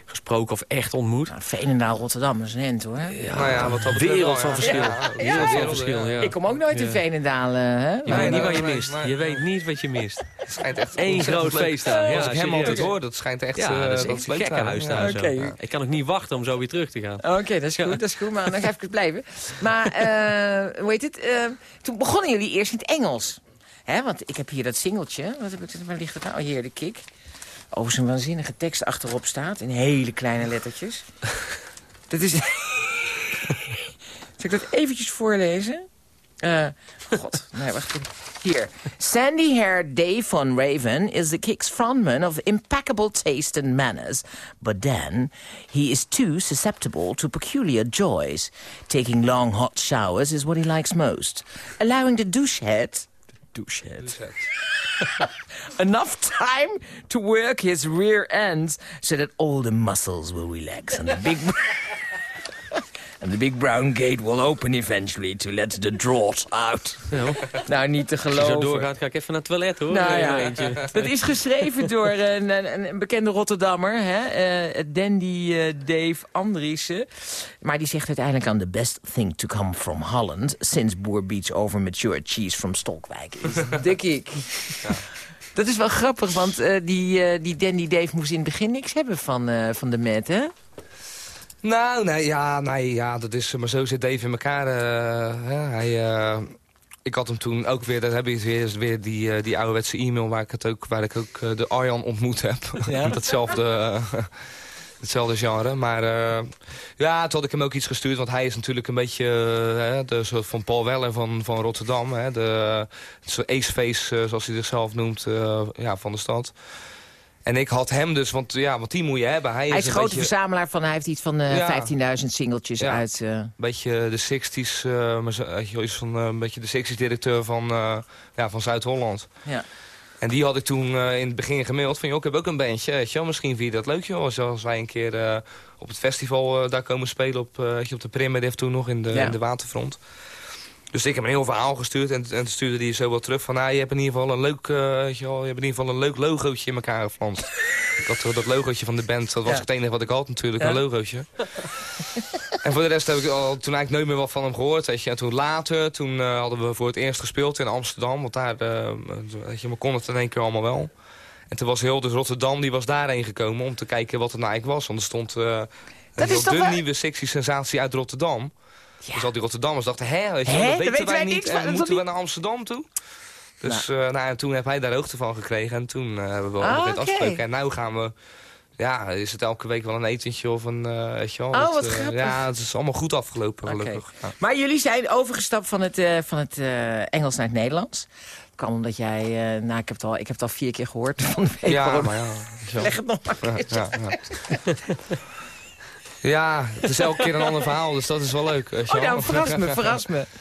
gesproken of echt ontmoet. Nou, Veenendaal, Rotterdam is een end, hoor. Ja, Nou ja, wat dat betreft wereld van verschil. Ja, wereld van ja. verschil, ja. Ik kom ook nooit in. Veenendaal, hè? Je Nee, weet niet wat je mist. nee. Je weet niet wat je mist. Het schijnt echt Eén groot feest daar. Ja, Als ik hem altijd hoor, dat schijnt echt... Ja, eh, dat is echt een gekke daar. huis Ja. daar. zo. Oké. Ja. Ik kan ook niet wachten om zo weer terug te gaan. Oké, dat is goed, dat is goed. Maar dan ga ik het blijven. Maar, eh, hoe heet het? eh, toen begonnen jullie eerst in het Engels. Hè, want ik heb hier dat singeltje. Wat heb ik, waar ligt het nou? Oh, hier, de kick. Over zijn waanzinnige tekst achterop staat. In hele kleine lettertjes. dat is... Zal ik dat eventjes voorlezen? Eh, God, nee, wacht even. Hier. Sandy-haired Dave von Raven is the Kicks frontman of impeccable taste and manners. But then, he is too susceptible to peculiar joys. Taking long hot showers is what he likes most. Allowing the douchehead... Douchehead. enough time to work his rear ends so that all the muscles will relax and the big and the big brown gate will open eventually to let the draught out. nou, niet te Als je geloven. zo doorgaat, ga ik even naar het toilet hoor. Nou ja, eentje. dat is geschreven door een, een, een bekende Rotterdammer, hè? eh, Dandy eh, Dave Andriessen. Maar die zegt uiteindelijk aan the best thing to come from Holland... since Boer Beach over mature cheese from Stolkwijk is de kick. Dat is wel grappig, want eh, die, die Dandy Dave moest in het begin niks hebben van, van de Met, hè? Nou, nee, ja, nee, ja, dat is, maar zo zit Dave in elkaar. eh, hè. hij, eh, ik had hem toen ook weer, dat heb ik weer, weer die, eh, die ouderwetse e-mail waar ik, het ook, waar ik ook eh, de Arjan ontmoet heb. Ja? Datzelfde, eh, hetzelfde genre. Maar eh, ja, toen had ik hem ook iets gestuurd, want hij is natuurlijk een beetje eh, de soort van Paul Weller van, van Rotterdam. Hè, de soort aceface, eh, zoals hij zichzelf noemt, eh, ja, van de stad. En ik had hem dus, want ja, want die moet je hebben. Hij, Hij is een grote beetje, verzamelaar van, hij heeft iets van eh, Ja. 15.000 singeltjes Ja. uit... eh, beetje de 60s, eh, maar zo- weet je wel, is van eh, een beetje de 60s directeur van, eh, ja, van Zuid-Holland. ja. En die had ik toen eh, in het begin gemaild van, joh, ik heb ook een bandje, weet je wel, misschien vind je dat leuk, joh. Als, als wij een keer eh, op het festival eh, daar komen spelen op, eh, je, op de Primitive toen nog in de, Ja. in de Waterfront. Dus ik heb een heel verhaal gestuurd en, en stuurde die zo wel terug van... Nou, je hebt in ieder geval een leuk, weet je wel, je hebt in ieder geval een leuk logootje in elkaar geflanst. dat, dat logootje van de band, dat was Ja. het enige wat ik had natuurlijk, Ja. een logootje. en voor de rest heb ik al, toen eigenlijk nooit meer wat van hem gehoord. Weet je. En toen later, toen eh, hadden we voor het eerst gespeeld in Amsterdam. Want daar, eh, weet je, we konden het in één keer allemaal wel. En toen was heel dus Rotterdam, die was daarheen gekomen om te kijken wat het nou eigenlijk was. Want er stond Dat is toch de wel- nieuwe sexy sensatie uit Rotterdam. Ja. Dus al die Rotterdammers dachten, hè, weet je, Hè? dat weten weten wij wij niet. En dat moeten we naar Amsterdam toe? Dus nou. nou, en toen heb hij daar hoogte van gekregen. En toen eh, hebben we wel Ah, nog oké. afgesproken. En nu gaan we... Ja, is het elke week wel een etentje of een... eh weet je wel, Oh, dat, wat eh, grappig. Ja, het is allemaal goed afgelopen, gelukkig. Ja. Maar jullie zijn overgestapt van het, eh, van het eh, Engels naar het Nederlands. Kan omdat jij... eh, nou, ik heb, het al, ik heb het al vier keer gehoord van de week. Ja, maar ja. Leg het nog maar eens ja, ja. Ja, het is elke keer een ander verhaal, dus dat is wel leuk. Oh, nou, verras me, verras me.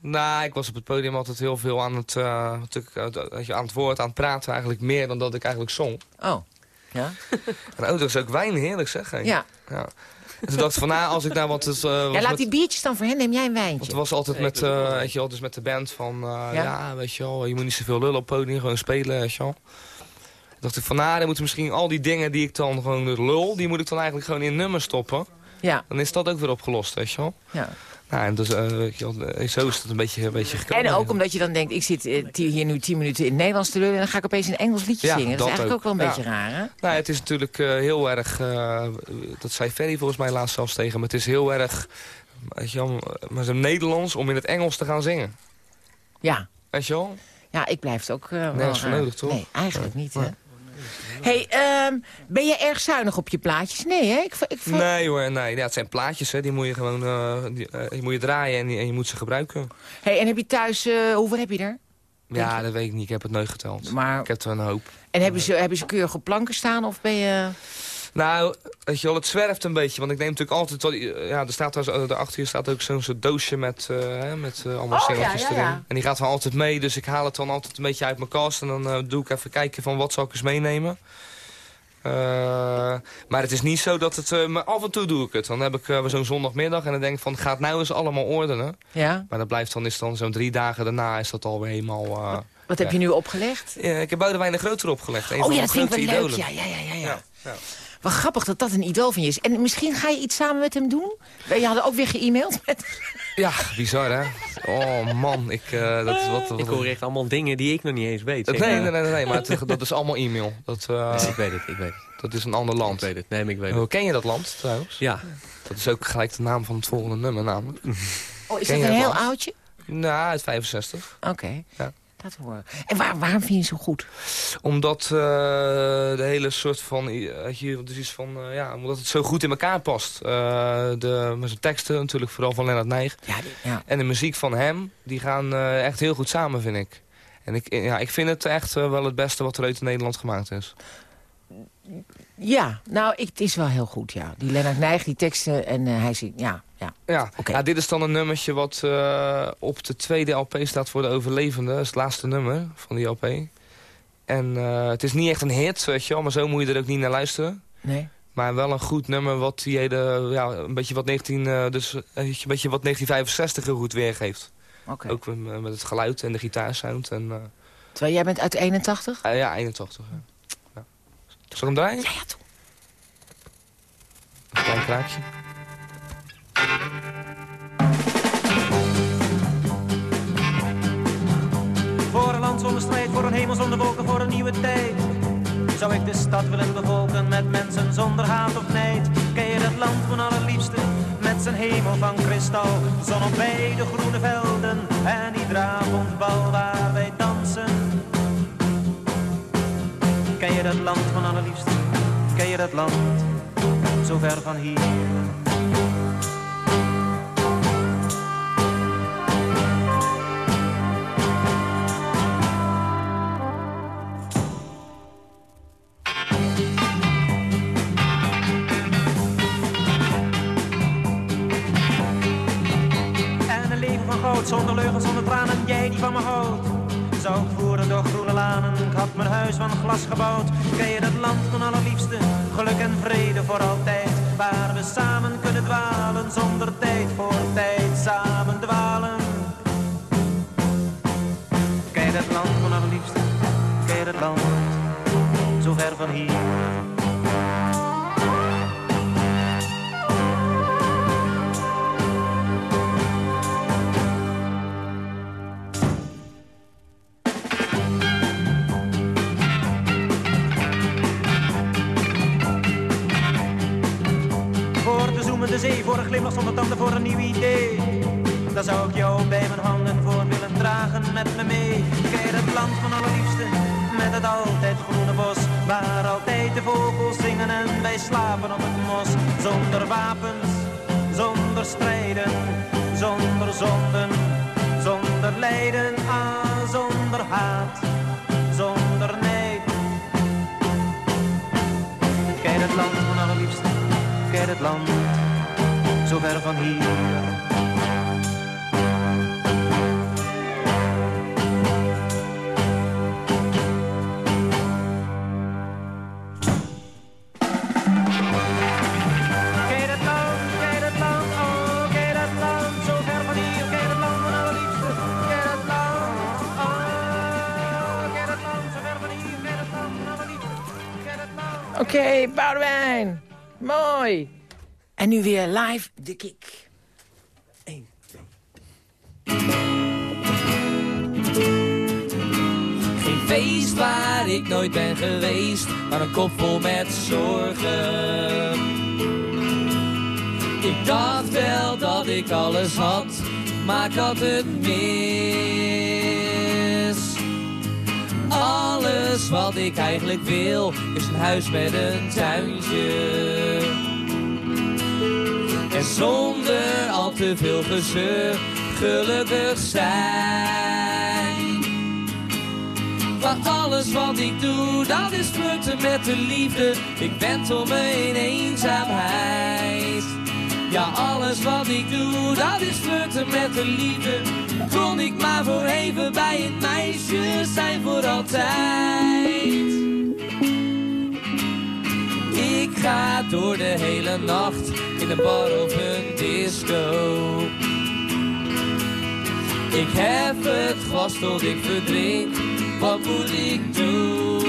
Nou, ik was op het podium altijd heel veel aan het, natuurlijk, weet je, aan het woord, aan het praten eigenlijk meer dan dat ik eigenlijk zong. Oh, ja? En oh, dat is ook wijn, heerlijk zeg. hè. Ja. ja. En toen dacht ik van, nou, als ik nou wat... Het, was Ja, laat met- die biertjes dan voor hen. Neem jij een Want wijntje. het was altijd met, eh, weet je wel, dus met de band van, Ja? ja? weet je wel, je moet niet zoveel lullen op het podium, gewoon spelen, weet je wel. Dacht ik van, nou, dan moeten misschien al die dingen die ik dan gewoon dus lul, die moet ik dan eigenlijk gewoon in nummers stoppen. Ja, Dan is dat ook weer opgelost, weet je wel. ja. Nou, en dus, wel, eh, zo is het een beetje, een beetje gekomen. En ook omdat je dan denkt, ik zit eh, hier nu tien minuten in het Nederlands te lullen... en dan ga ik opeens een Engels liedje Ja, zingen. Dat, is dat eigenlijk ook, ook. wel een Ja. beetje raar, hè? Nou, het is natuurlijk heel erg, dat zei Ferry volgens mij laatst zelfs tegen me, het is heel erg, weet je wel, maar zo Nederlands om in het Engels te gaan zingen. Ja, Weet je wel? ja ik blijf het ook eh wel Nergens voor nodig, toch? Nee, eigenlijk niet, hè? Hey, ehm, ben je erg zuinig op je plaatjes? Nee, hè? Ik, ik, Nee hoor, nee. Ja, het zijn plaatjes, hè. die moet je gewoon eh, die, eh, die moet je draaien en, die- en je moet ze gebruiken. Hey, en heb je thuis, eh, hoeveel heb je er? Ja, dat weet ik niet. Ik heb het nooit geteld. Maar, Ik heb er een hoop. en hebben ze, hebben ze keurig op planken staan of ben je... Nou, weet je wel, het zwerft een beetje. Want ik neem natuurlijk altijd... wel- Ja, er staat daar, zo- daarachter hier staat ook zo'n soort doosje met, eh, hè, met eh, allemaal Oh, ja, singeltjes ja, erin. ja. En die gaat wel altijd mee. Dus ik haal het dan altijd een beetje uit mijn kast. En dan eh, doe ik even kijken van wat zal ik eens meenemen. Eh, maar het is niet zo dat het... eh, maar af en toe doe ik het. Dan heb ik eh, zo'n zondagmiddag en dan denk ik van... Ga het nou eens allemaal ordenen. Ja? Maar dat blijft dan, is dan zo'n drie dagen daarna is dat alweer helemaal... eh, Wat heb je nu opgelegd? ja, ik heb Boudewijn de Groter opgelegd. Een oh van ja, dat vind ik wel leuk. Ja, ja, ja, ja, ja. Wat grappig dat dat een idool van je is. En misschien ga je iets samen met hem doen? Je had ook weer ge-mailed met... Ja, bizar hè. Oh man, ik, eh, dat is wat... wat Ik hoor echt allemaal dingen die ik nog niet eens weet. Nee, zeg. nee, nee, nee, nee, maar het- dat is allemaal e-mail. Dat, eh, Ik weet het, ik weet het. dat is een ander Ik land. weet het. Nee, maar ik weet het. ken je dat land trouwens? Ja. Dat is ook gelijk de naam van het volgende nummer namelijk. Oh, is dat een heel oudje? Nou, uit 65. Oké, Ja. Horen. En waar, waarom vind je het zo goed? Omdat eh, de hele soort van... je, dus iets van eh, ja, omdat het zo goed in elkaar past. Eh, de, met zijn teksten natuurlijk, vooral van Lennart Nijg. Ja, ja. En de muziek van hem, die gaan echt heel goed samen, vind ik. En ik, ja, ik vind het echt wel het beste wat er in Nederland gemaakt is. Ja, nou, ik, het is wel heel goed, ja. Die Lennart Nijg, die teksten en eh, hij zingt, ja, ja. Ja, ja, dit is dan een nummertje wat eh, op de tweede LP staat voor de overlevende. Dat is het laatste nummer van die LP. En eh, het is niet echt een hit, weet je wel, maar zo moet je er ook niet naar luisteren. Nee? Maar wel een goed nummer wat die hele, ja, een beetje wat 19, eh, dus een beetje wat 1965 heel goed weergeeft. Oké. Ook met, met het geluid en de gitaarsound en Terwijl jij bent uit 81? ah, ja, 81. Ja. Ja. Zal ik hem draaien? Ja. Een klein kraakje. Voor een land zonder strijd, voor een hemel zonder wolken, voor een nieuwe tijd. Zou ik de stad willen bevolken met mensen zonder haat of nijd? Ken je dat land van allerliefste, met zijn hemel van kristal? Zon op beide groene velden en iedere avondbal waar wij dansen. Ken je dat land van allerliefste, ken je dat land, zo ver van hier? En een leven van goud, zonder leugens, zonder tranen, jij die van me houdt. Had mijn huis van glas gebouwd. Ken je dat land van allerliefste, geluk en vrede voor altijd. Waar we samen kunnen dwalen, zonder tijd voor tijd, samen dwalen. Ken je dat land van allerliefste, ken je dat land, zo ver van hier. Nieuw idee. Dan zou ik jou bij mijn handen voor willen dragen met me mee. Kijk het land van allerliefste, met het altijd groene bos. Waar altijd de vogels zingen en wij slapen op het mos. Zonder wapens, zonder strijden, zonder zonden, zonder lijden, ah, zonder haat, zonder nijd. Kijk het land van allerliefste, kijk het land zo ver van hier. Oké, Boudewijn. Mooi. En nu weer live de kick. Eén, Geen feest waar ik nooit ben geweest, maar een kop vol met zorgen. Ik dacht wel dat ik alles had, maar ik had het mis. Alles wat ik eigenlijk wil, is een huis met een tuintje. Zonder al te veel gezeur, gelukkig zijn. Maar alles wat ik doe, dat is flirten met de liefde. Ik ben om mijn eenzaamheid. Ja, alles wat ik doe, dat is flirten met de liefde. Kon ik maar voor even bij het meisje zijn voor altijd. Ga door de hele nacht in een bar of een disco. Ik hef het glas tot ik verdrink, wat moet ik doen?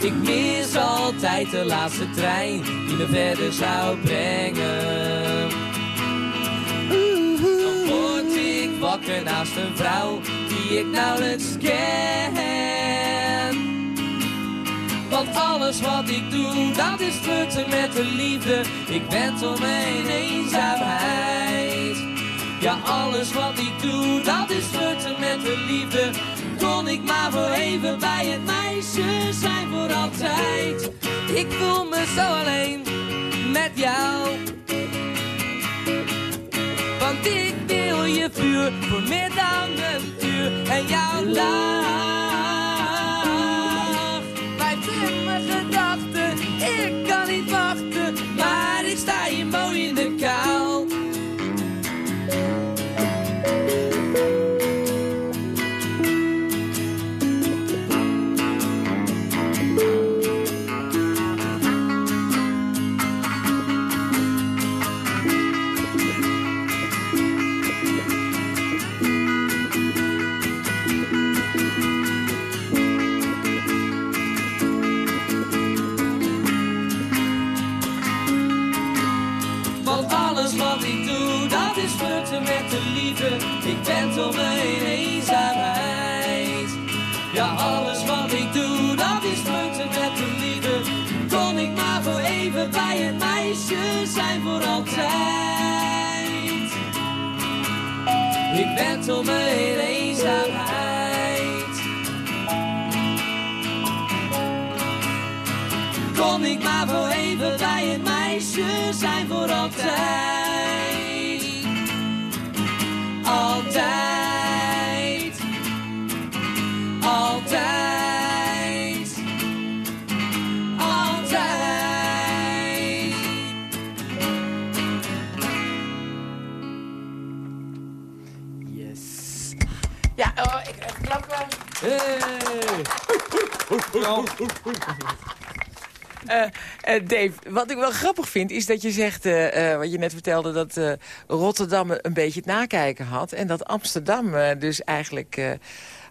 Ik mis altijd de laatste trein die me verder zou brengen. Dan word ik wakker naast een vrouw die ik nauwelijks ken. Want alles wat ik doe, dat is flirten met de liefde. Ik ben om mijn eenzaamheid. Ja, alles wat ik doe, dat is flirten met de liefde. Kon ik maar voor even bij het meisje zijn voor altijd. Ik voel me zo alleen met jou. Want ik wil je vuur voor meer dan een uur. En jouw lach Ik ben om mijn eenzaamheid. Ja, alles wat ik doe, dat is flirten met de liefde. Kon ik maar voor even bij het meisje zijn voor altijd. Ik ben om mijn eenzaamheid. Kon ik maar voor even bij het meisje zijn voor altijd. Altijd. Altijd. Altijd. Yes. Ja, oh, ik klappen. Eh, eh, Dave, wat ik wel grappig vind is dat je zegt, eh, wat je net vertelde... dat Rotterdam een beetje het nakijken had... en dat Amsterdam dus eigenlijk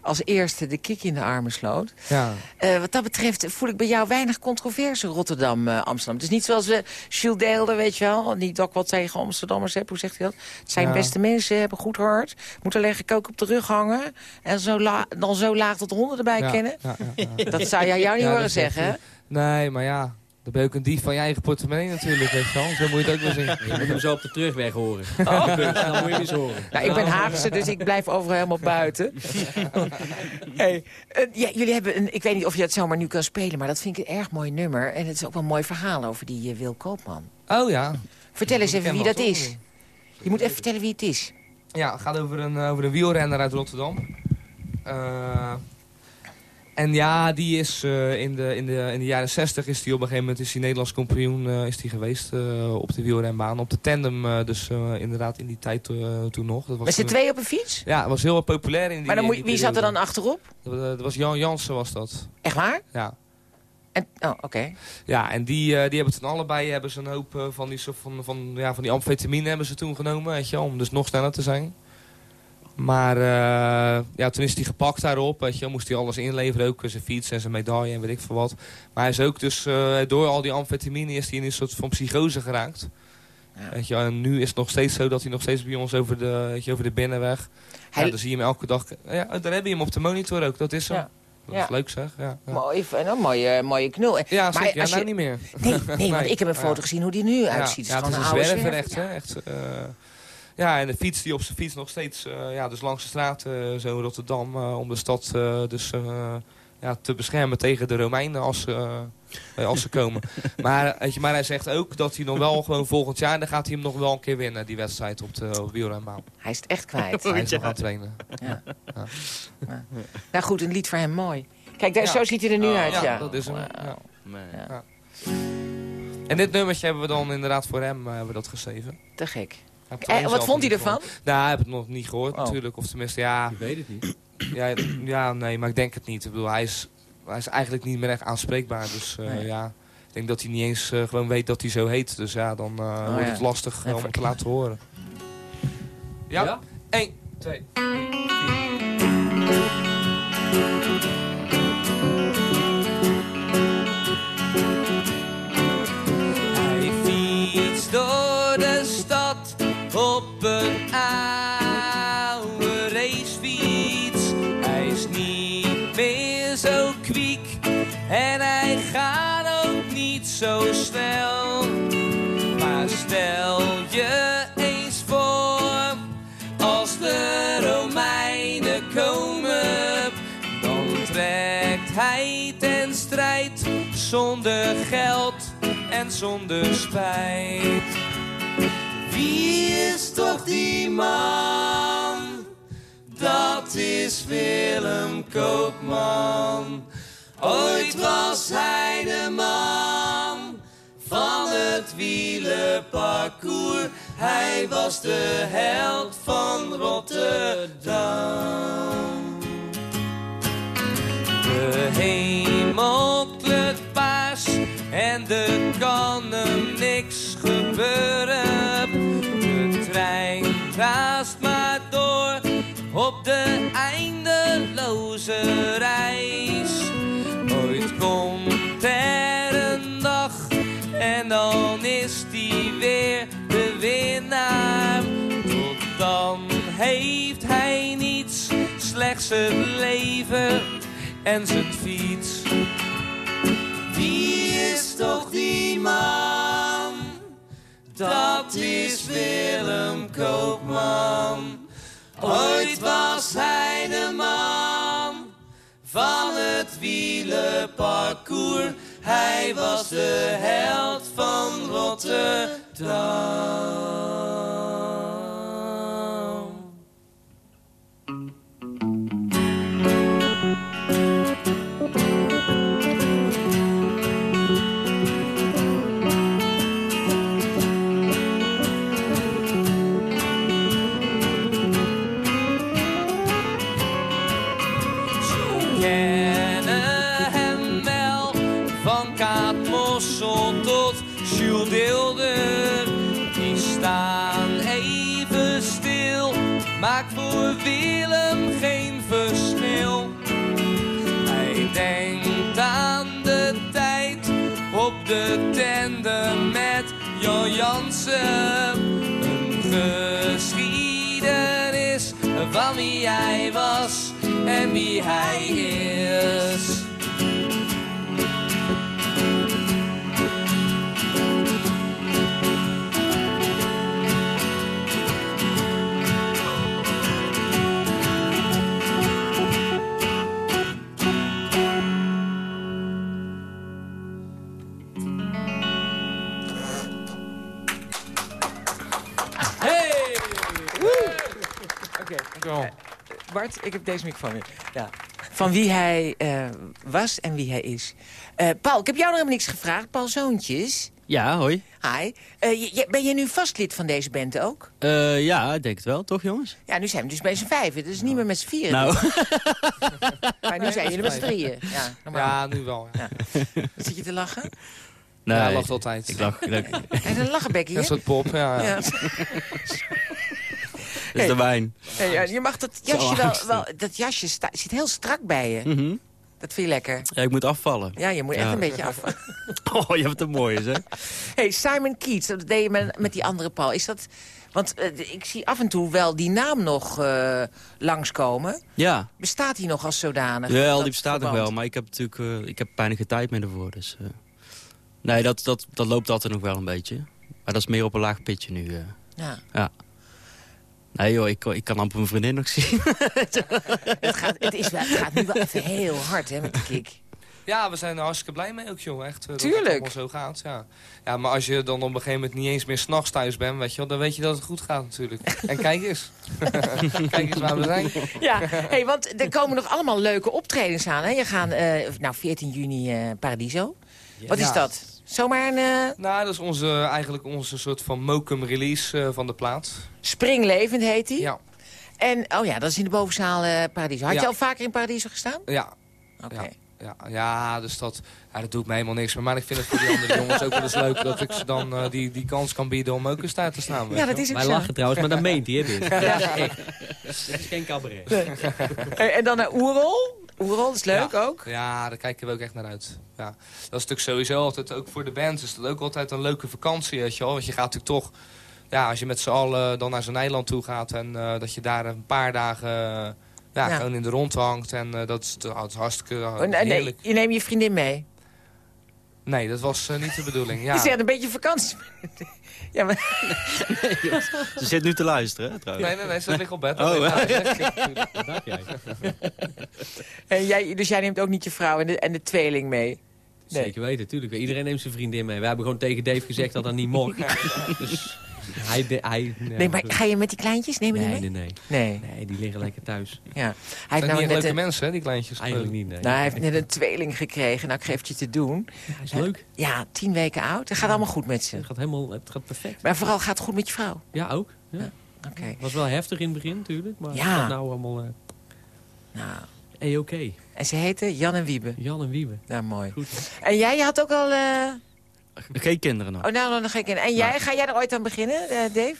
als eerste de kik in de armen sloot. Ja. Wat dat betreft voel ik bij jou weinig controverse Rotterdam-Amsterdam. het is niet zoals uh, Jules Deelder, weet je wel. Niet dat ik wat tegen Amsterdammers heb, hoe zegt hij dat? Het zijn Ja. beste mensen, hebben goed hart. Moeten alleen gekookt op de rug hangen. En zo dan zo laag tot de honden erbij Ja, kennen. ja, ja, ja. Dat zou jij jou niet horen zeggen. Nee, maar ja. Dan ben je ook een dief van je eigen portemonnee natuurlijk, weet je wel. Zo moet je het ook wel zien. Je moet hem zo op de terugweg horen. Oh. Dan moet je hem eens horen. Nou, ik ben Haagse, dus ik blijf overal helemaal buiten. hey, eh, ja, jullie hebben een, ik weet niet of je dat zomaar nu kan spelen... maar dat vind ik een erg mooi nummer. En het is ook wel een mooi verhaal over die eh, Wil Koopman. Oh ja. Vertel eens even wie dat is. Je moet even vertellen wie het is. Ja, het gaat over een, eh, over een wielrenner uit Rotterdam. Eh, En ja, die is eh, in, de, in, de, in de jaren 60 is die op een gegeven moment is die Nederlands kampioen eh, is die geweest eh, op de wielrenbaan. Op de tandem, dus inderdaad in die tijd toen nog. Dat was Met z'n twee op een fiets? Ja, het was heel populair in die Maar dan moet, wie zat er dan achterop? Dat, dat was Jan Jansen was dat. Echt waar? Ja. En, oh, oké. Ja, en die, die hebben toen allebei hebben ze een hoop van die, soort van, van, ja, van die amfetamine hebben ze toen genomen, weet je, om dus nog sneller te zijn. Maar eh, ja, toen is hij gepakt daarop, weet je, moest hij alles inleveren, ook zijn fiets en zijn medaille en weet ik veel wat. Maar hij is ook dus, eh, door al die amfetamine is hij in een soort van psychose geraakt. Weet je, en nu is het nog steeds zo dat hij nog steeds bij ons over de, weet je, over de binnenweg. Hij- Ja, dan zie je hem elke dag. Ja, daar heb je hem op de monitor ook, dat is zo. Ja. Dat Ja. is leuk zeg. Ja, ja. Mooi, en een mooie, mooie knul. Ja, maar zeker. Ja, als nou je- niet meer. Nee, nee, want ik heb een Ja. foto gezien hoe die nu Ja, uitziet. Ja, het is een zwerver zwerver. echt, hè. Echt, eh, ja, en de fiets die op zijn fiets nog steeds, eh, ja, dus langs de straat eh, zo in Rotterdam, eh, om de stad eh, dus, eh, ja, te beschermen tegen de Romeinen als, ze, eh, als ze komen. maar, weet je, maar hij zegt ook dat hij nog wel gewoon volgend jaar, dan gaat hij hem nog wel een keer winnen, die wedstrijd op de wielrenbaan. Hij is het echt kwijt. Hij is nog aan het trainen. Ja. Ja. Ja. Nou goed, een lied voor hem, mooi. Kijk, daar, Ja. zo ziet hij er nu Oh, uit, ja. ja, dat is hem, ja. Ja. Ja. En dit nummertje hebben we dan inderdaad voor hem eh, hebben we dat geschreven. Te gek. Eh, wat vond hij ervan? Nou, ik heb het nog niet gehoord oh. natuurlijk. Of tenminste, ja... Weet het niet. Ja, ja, nee, maar ik denk het niet. Ik bedoel, hij is, hij is eigenlijk niet meer echt aanspreekbaar. Dus eh, ja, ik denk dat hij niet eens eh, gewoon weet dat hij zo heet. Dus ja, dan uh, wordt het lastig om het te laten horen. Ja? ja? 1, 2, 3, 4. Zonder geld en zonder spijt. Wie is toch die man? Dat is Willem Koopman. Ooit was hij de man van het wielenparcours. Hij was de held van Rotterdam. De hemel kleurt paars en er kan hem niks gebeuren. De trein raast maar door op de eindeloze reis. Ooit komt er een dag en dan is die weer de winnaar. Tot dan heeft hij niets, slechts het leven en zijn fiets. Toch die man? Dat is Willem Koopman. Ooit was hij de man van het wielenparcours. Hij was de held van Rotterdam. Jansen. Een geschiedenis van wie hij was en wie hij is. Oké. Eh, Bart, ik heb deze microfoon weer. Ja. van wie hij eh, was en wie hij is. Eh, Paul, ik heb jou nog helemaal niks gevraagd. Paul Zoontjes. Ja, hoi. Hi. Eh, ben je nu vast lid van deze band ook? Eh, ja, ik denk het wel, toch jongens? Ja, nu zijn we dus bij z'n vijven. Dus niet meer met z'n vieren. Nou, maar nu zijn jullie met z'n drieën. Ja, normaal. Ja, nu wel. Ja, Zit je te lachen? nee. ja lacht altijd. Ik lach, dat En een lachenbekje, Een hè? soort pop, ja. Ja. is de wijn. Hey, ja, je mag dat jasje wel, wel... Dat jasje zit heel strak bij je. Mhm. Dat vind je lekker. Ja, ik moet afvallen. Ja, je moet echt Ja. een beetje af. Oh, je hebt het mooie, zeg. hey, Simon Keats, dat deed je met, met die andere Paul. Is dat... Want eh, ik zie af en toe wel die naam nog eh langskomen. Ja, Bestaat die nog als zodanig? Dat die bestaat nog wel, maar ik heb natuurlijk eh, ik heb pijnige tijd meer ervoor. Dus, nee, dat, dat, dat loopt altijd nog wel een beetje. Maar dat is meer op een laag pitje nu. eh. Ja. Nee joh, ik, ik kan amper mijn vriendin nog zien. Het, gaat, het, is wel, het gaat nu wel even heel hard, hè, met de kick. Ja, we zijn er hartstikke blij mee ook, joh. Echt, eh, dat Tuurlijk. het allemaal zo gaat, ja. Ja, maar als je dan op een gegeven moment niet eens meer s'nachts thuis bent, weet je wel, dan weet je dat het goed gaat natuurlijk. en kijk eens. kijk eens waar we zijn. Ja, hey, want er komen nog allemaal leuke optredens aan. Hè? Je gaat, eh, nou, 14 juni eh, Paradiso. Wat is Ja. dat? Zomaar een eh, Nou, dat is onze, eigenlijk onze soort van Mokum release eh, van de plaat. springlevend, heet die. Ja, En, oh ja, dat is in de bovenzaal eh Paradiso. Had Ja. je al vaker in Paradiso gestaan? ja, Oké. Ja. ja, ja, dus dat, ja, dat doet me helemaal niks meer. Maar ik vind het voor die andere jongens ook wel eens leuk dat ik ze dan eh, die, die kans kan bieden om ook eens daar te staan. Ja, dat is ook Wij zo. lachen trouwens, maar dat meent hij, hè, dit. Ja, echt. Is geen cabaret. En dan naar Oerol. Oerol, dat is leuk Ja. ook. Ja, daar kijken we ook echt naar uit. Ja. Dat is natuurlijk sowieso altijd, ook voor de band, is dat ook altijd een leuke vakantie, weet je wel. Want je gaat natuurlijk toch, ja, als je met z'n allen dan naar zo'n eiland toe gaat en eh, dat je daar een paar dagen eh, ja, Ja. gewoon in de rond hangt. En eh, dat, is, dat is hartstikke Oh, nee, nee, heerlijk. je neemt je vriendin mee. Nee, dat was eh, niet de bedoeling. Je Ja. zegt een beetje vakantie. ja, maar, Ze zit nu te luisteren, hè, trouwens. Nee, nee, nee, ze ligt op bed. Oh, Dat ja. Dat dacht jij. en jij, dus jij neemt ook niet je vrouw en de, en de tweeling mee? Nee. Zeker weten, natuurlijk. Iedereen neemt zijn vriendin mee. We hebben gewoon tegen Dave gezegd dat dat niet mocht. Dus hij... de- hij Nee, maar ga je met die kleintjes? Neem je die Nee, mee? nee, nee. Nee. Nee, die liggen lekker thuis. Ja. Hij Het heeft zijn niet namelijk echt net leuke een, mensen, hè, die kleintjes. Eigenlijk niet, nee. nou, hij heeft net een tweeling gekregen. Nou, ik geef het je te doen. Hij is leuk. Ja, tien weken oud. Het gaat allemaal goed met ze. Het gaat helemaal... Het gaat perfect. Maar vooral gaat het goed met je vrouw. Ja, ook. Ja. Oké. Het was wel heftig in het begin, natuurlijk. Maar Ja. het gaat nou allemaal... eh Nou, E-oké. en ze heten Jan en Wiebe. Jan en Wiebe. Nou, mooi. Goed. En jij, je had ook al... eh, Geen kinderen nog. Oh, nou, dan ga ik in. En jij, ga jij er ooit aan beginnen, eh, Dave?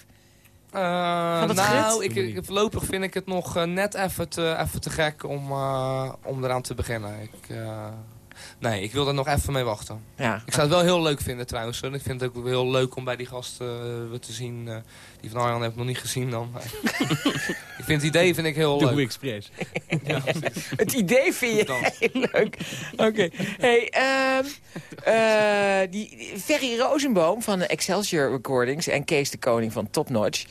Eh, Van het nou, ik, ik, voorlopig vind ik het nog eh, net even te, even te gek om, eh, om eraan te beginnen. Ik, eh, nee, ik wil er nog even mee wachten. Ja. Ik zou het wel heel leuk vinden trouwens. hoor. Ik vind het ook heel leuk om bij die gasten eh, te zien. eh, die van Arjan heb ik nog niet gezien dan. ik vind het idee vind ik heel Doe leuk. expres. Het idee vind je heel leuk. Oké. Hey, ehm, eh, die, die Ferry Rosenboom van Excelsior Recordings... en Kees de Koning van Top Notch...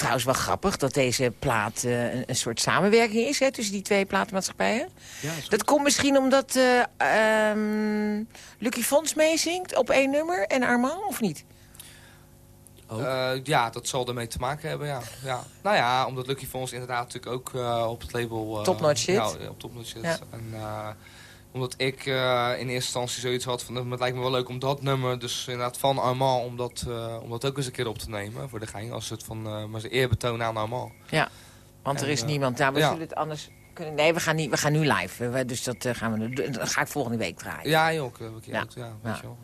Trouwens wel grappig dat deze plaat eh, een, een soort samenwerking is... Hè, tussen die twee platenmaatschappijen. Ja. Dat komt misschien omdat eh, ehm, Lucky Fons meezingt op één nummer... en Armand, of niet? Eh, ja, dat zal ermee te maken hebben, ja. ja. Nou ja, omdat Lucky Fons inderdaad natuurlijk ook op het label... eh, Top Notch zit. Ja, op Top Notch zit. Ja. En omdat ik eh, in eerste instantie zoiets had van... Het lijkt me wel leuk om dat nummer, dus inderdaad van Armand... om dat, eh, om dat ook eens een keer op te nemen voor de gein. Als het van, eh maar ze eerbetoon aan Armand. Want er is niemand daar. We ja. zullen het anders kunnen... Nee, we gaan, niet, we gaan nu live. Dus dat, gaan we, dat ga ik volgende week draaien. Ja, joh, heb een keer Ja. ja, weet Ja. je wel.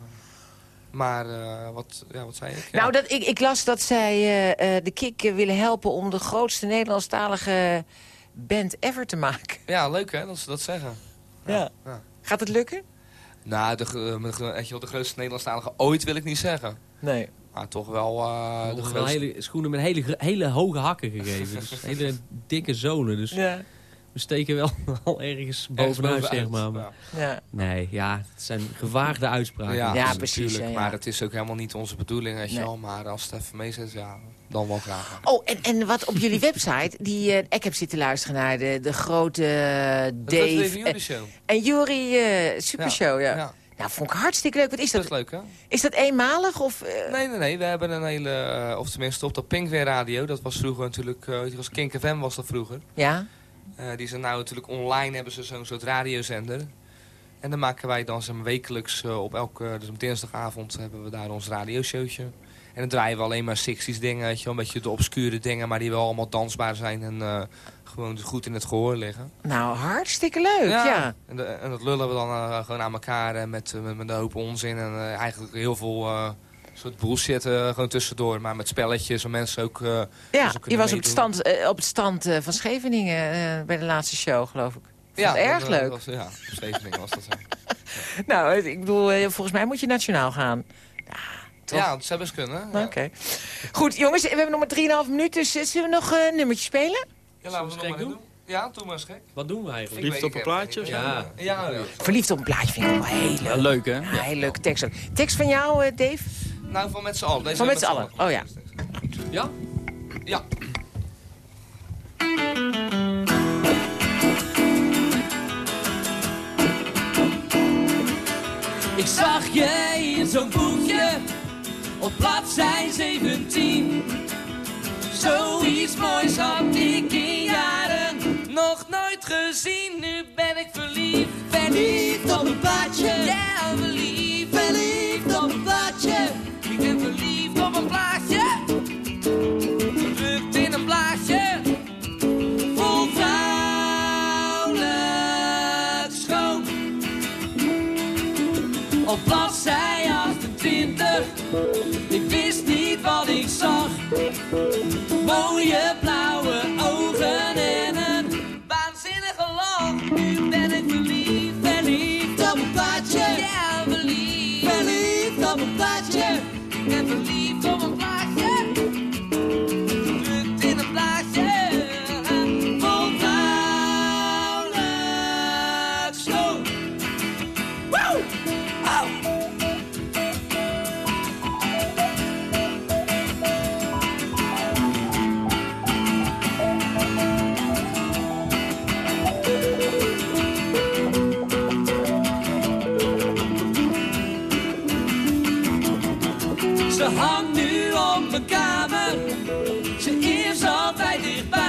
Maar wat, ja, wat zei ik? Ja. Nou, dat, ik, ik las dat zij de Kik willen helpen om de grootste Nederlandstalige band ever te maken. Ja, leuk hè, dat ze dat zeggen. Ja. ja. Gaat het lukken? Nou, de, met de, de grootste Nederlandstalige ooit wil ik niet zeggen. Nee. Maar toch wel eh, de grootste. hele schoenen met hele, hele hoge hakken gegeven. Dus hele dikke zolen. Dus Ja. we steken wel al ergens bovenuit, zeg maar. maar. Ja. Nee, ja, het zijn gewaagde uitspraken. Ja, Ja, precies, natuurlijk. Maar het is ook helemaal niet onze bedoeling, weet je Nee. wel. Maar als het even mee zit, ja, dan wel graag. Oh, en, en wat op jullie website, die, eh, ik heb zitten luisteren naar de, de grote eh, Dat was Dave even jullie en, show. en Jury eh, Supershow. Ja. ja. Nou, vond ik hartstikke leuk. Wat is Dat dat? is leuk, hè? Is dat eenmalig? Of, eh, Nee, nee, nee. We hebben een hele... eh, of tenminste op dat Pinkweer Radio. Dat was vroeger natuurlijk... eh, het was Kink FM was dat vroeger. Ja? Eh, die zijn nou natuurlijk online, hebben ze zo'n soort radiozender. En dan maken wij dan zeg maar, wekelijks eh, op elke, dus op dinsdagavond hebben we daar ons radioshowtje. En dan draaien we alleen maar 60s dingen, weet je wel, een beetje de obscure dingen, maar die wel allemaal dansbaar zijn en eh, gewoon goed in het gehoor liggen. Nou, hartstikke leuk, ja. En, de- en dat lullen we dan eh, gewoon aan elkaar eh, met, met, met een hoop onzin en eigenlijk heel veel soort bullshit gewoon tussendoor. Maar met spelletjes om mensen ook... Ja, je was op het stand, op het stand van Scheveningen bij de laatste show, geloof ik. Vond Ja, erg dat, leuk. Was, ja, Scheveningen was dat zo. Nou, ik bedoel, volgens mij moet je nationaal gaan. Toch? Ja, dat zou best kunnen. Ja. Oké. Goed, jongens, we hebben nog maar 3,5 minuten, dus eh, zullen we nog eh, een nummertje spelen? Ja, laten we het nog maar doen? doen. Ja, doe maar eens gek. Wat doen we eigenlijk? Ik Verliefd weet- op een plaatje zo? Ja, ja. Verliefd op een plaatje vind ik wel heel leuk. Ja, leuk, hè? Ja, heel leuke tekst ook. Tekst van jou, eh, Dave? Nou, van met z'n allen. Deze Van met z'n allen. Oh ja. Ja? Ja. Ik zag je in zo'n boekje op bladzij 17. Zoiets moois had ik in jaren nog nooit gezien. Nu ben ik verliefd, verliefd op een plaatje. Ja, verliefd, verliefd op een plaatje. Ik ben verliefd op een plaatje. Mooie Ze hangt nu op mijn kamer, ze is altijd dichtbij.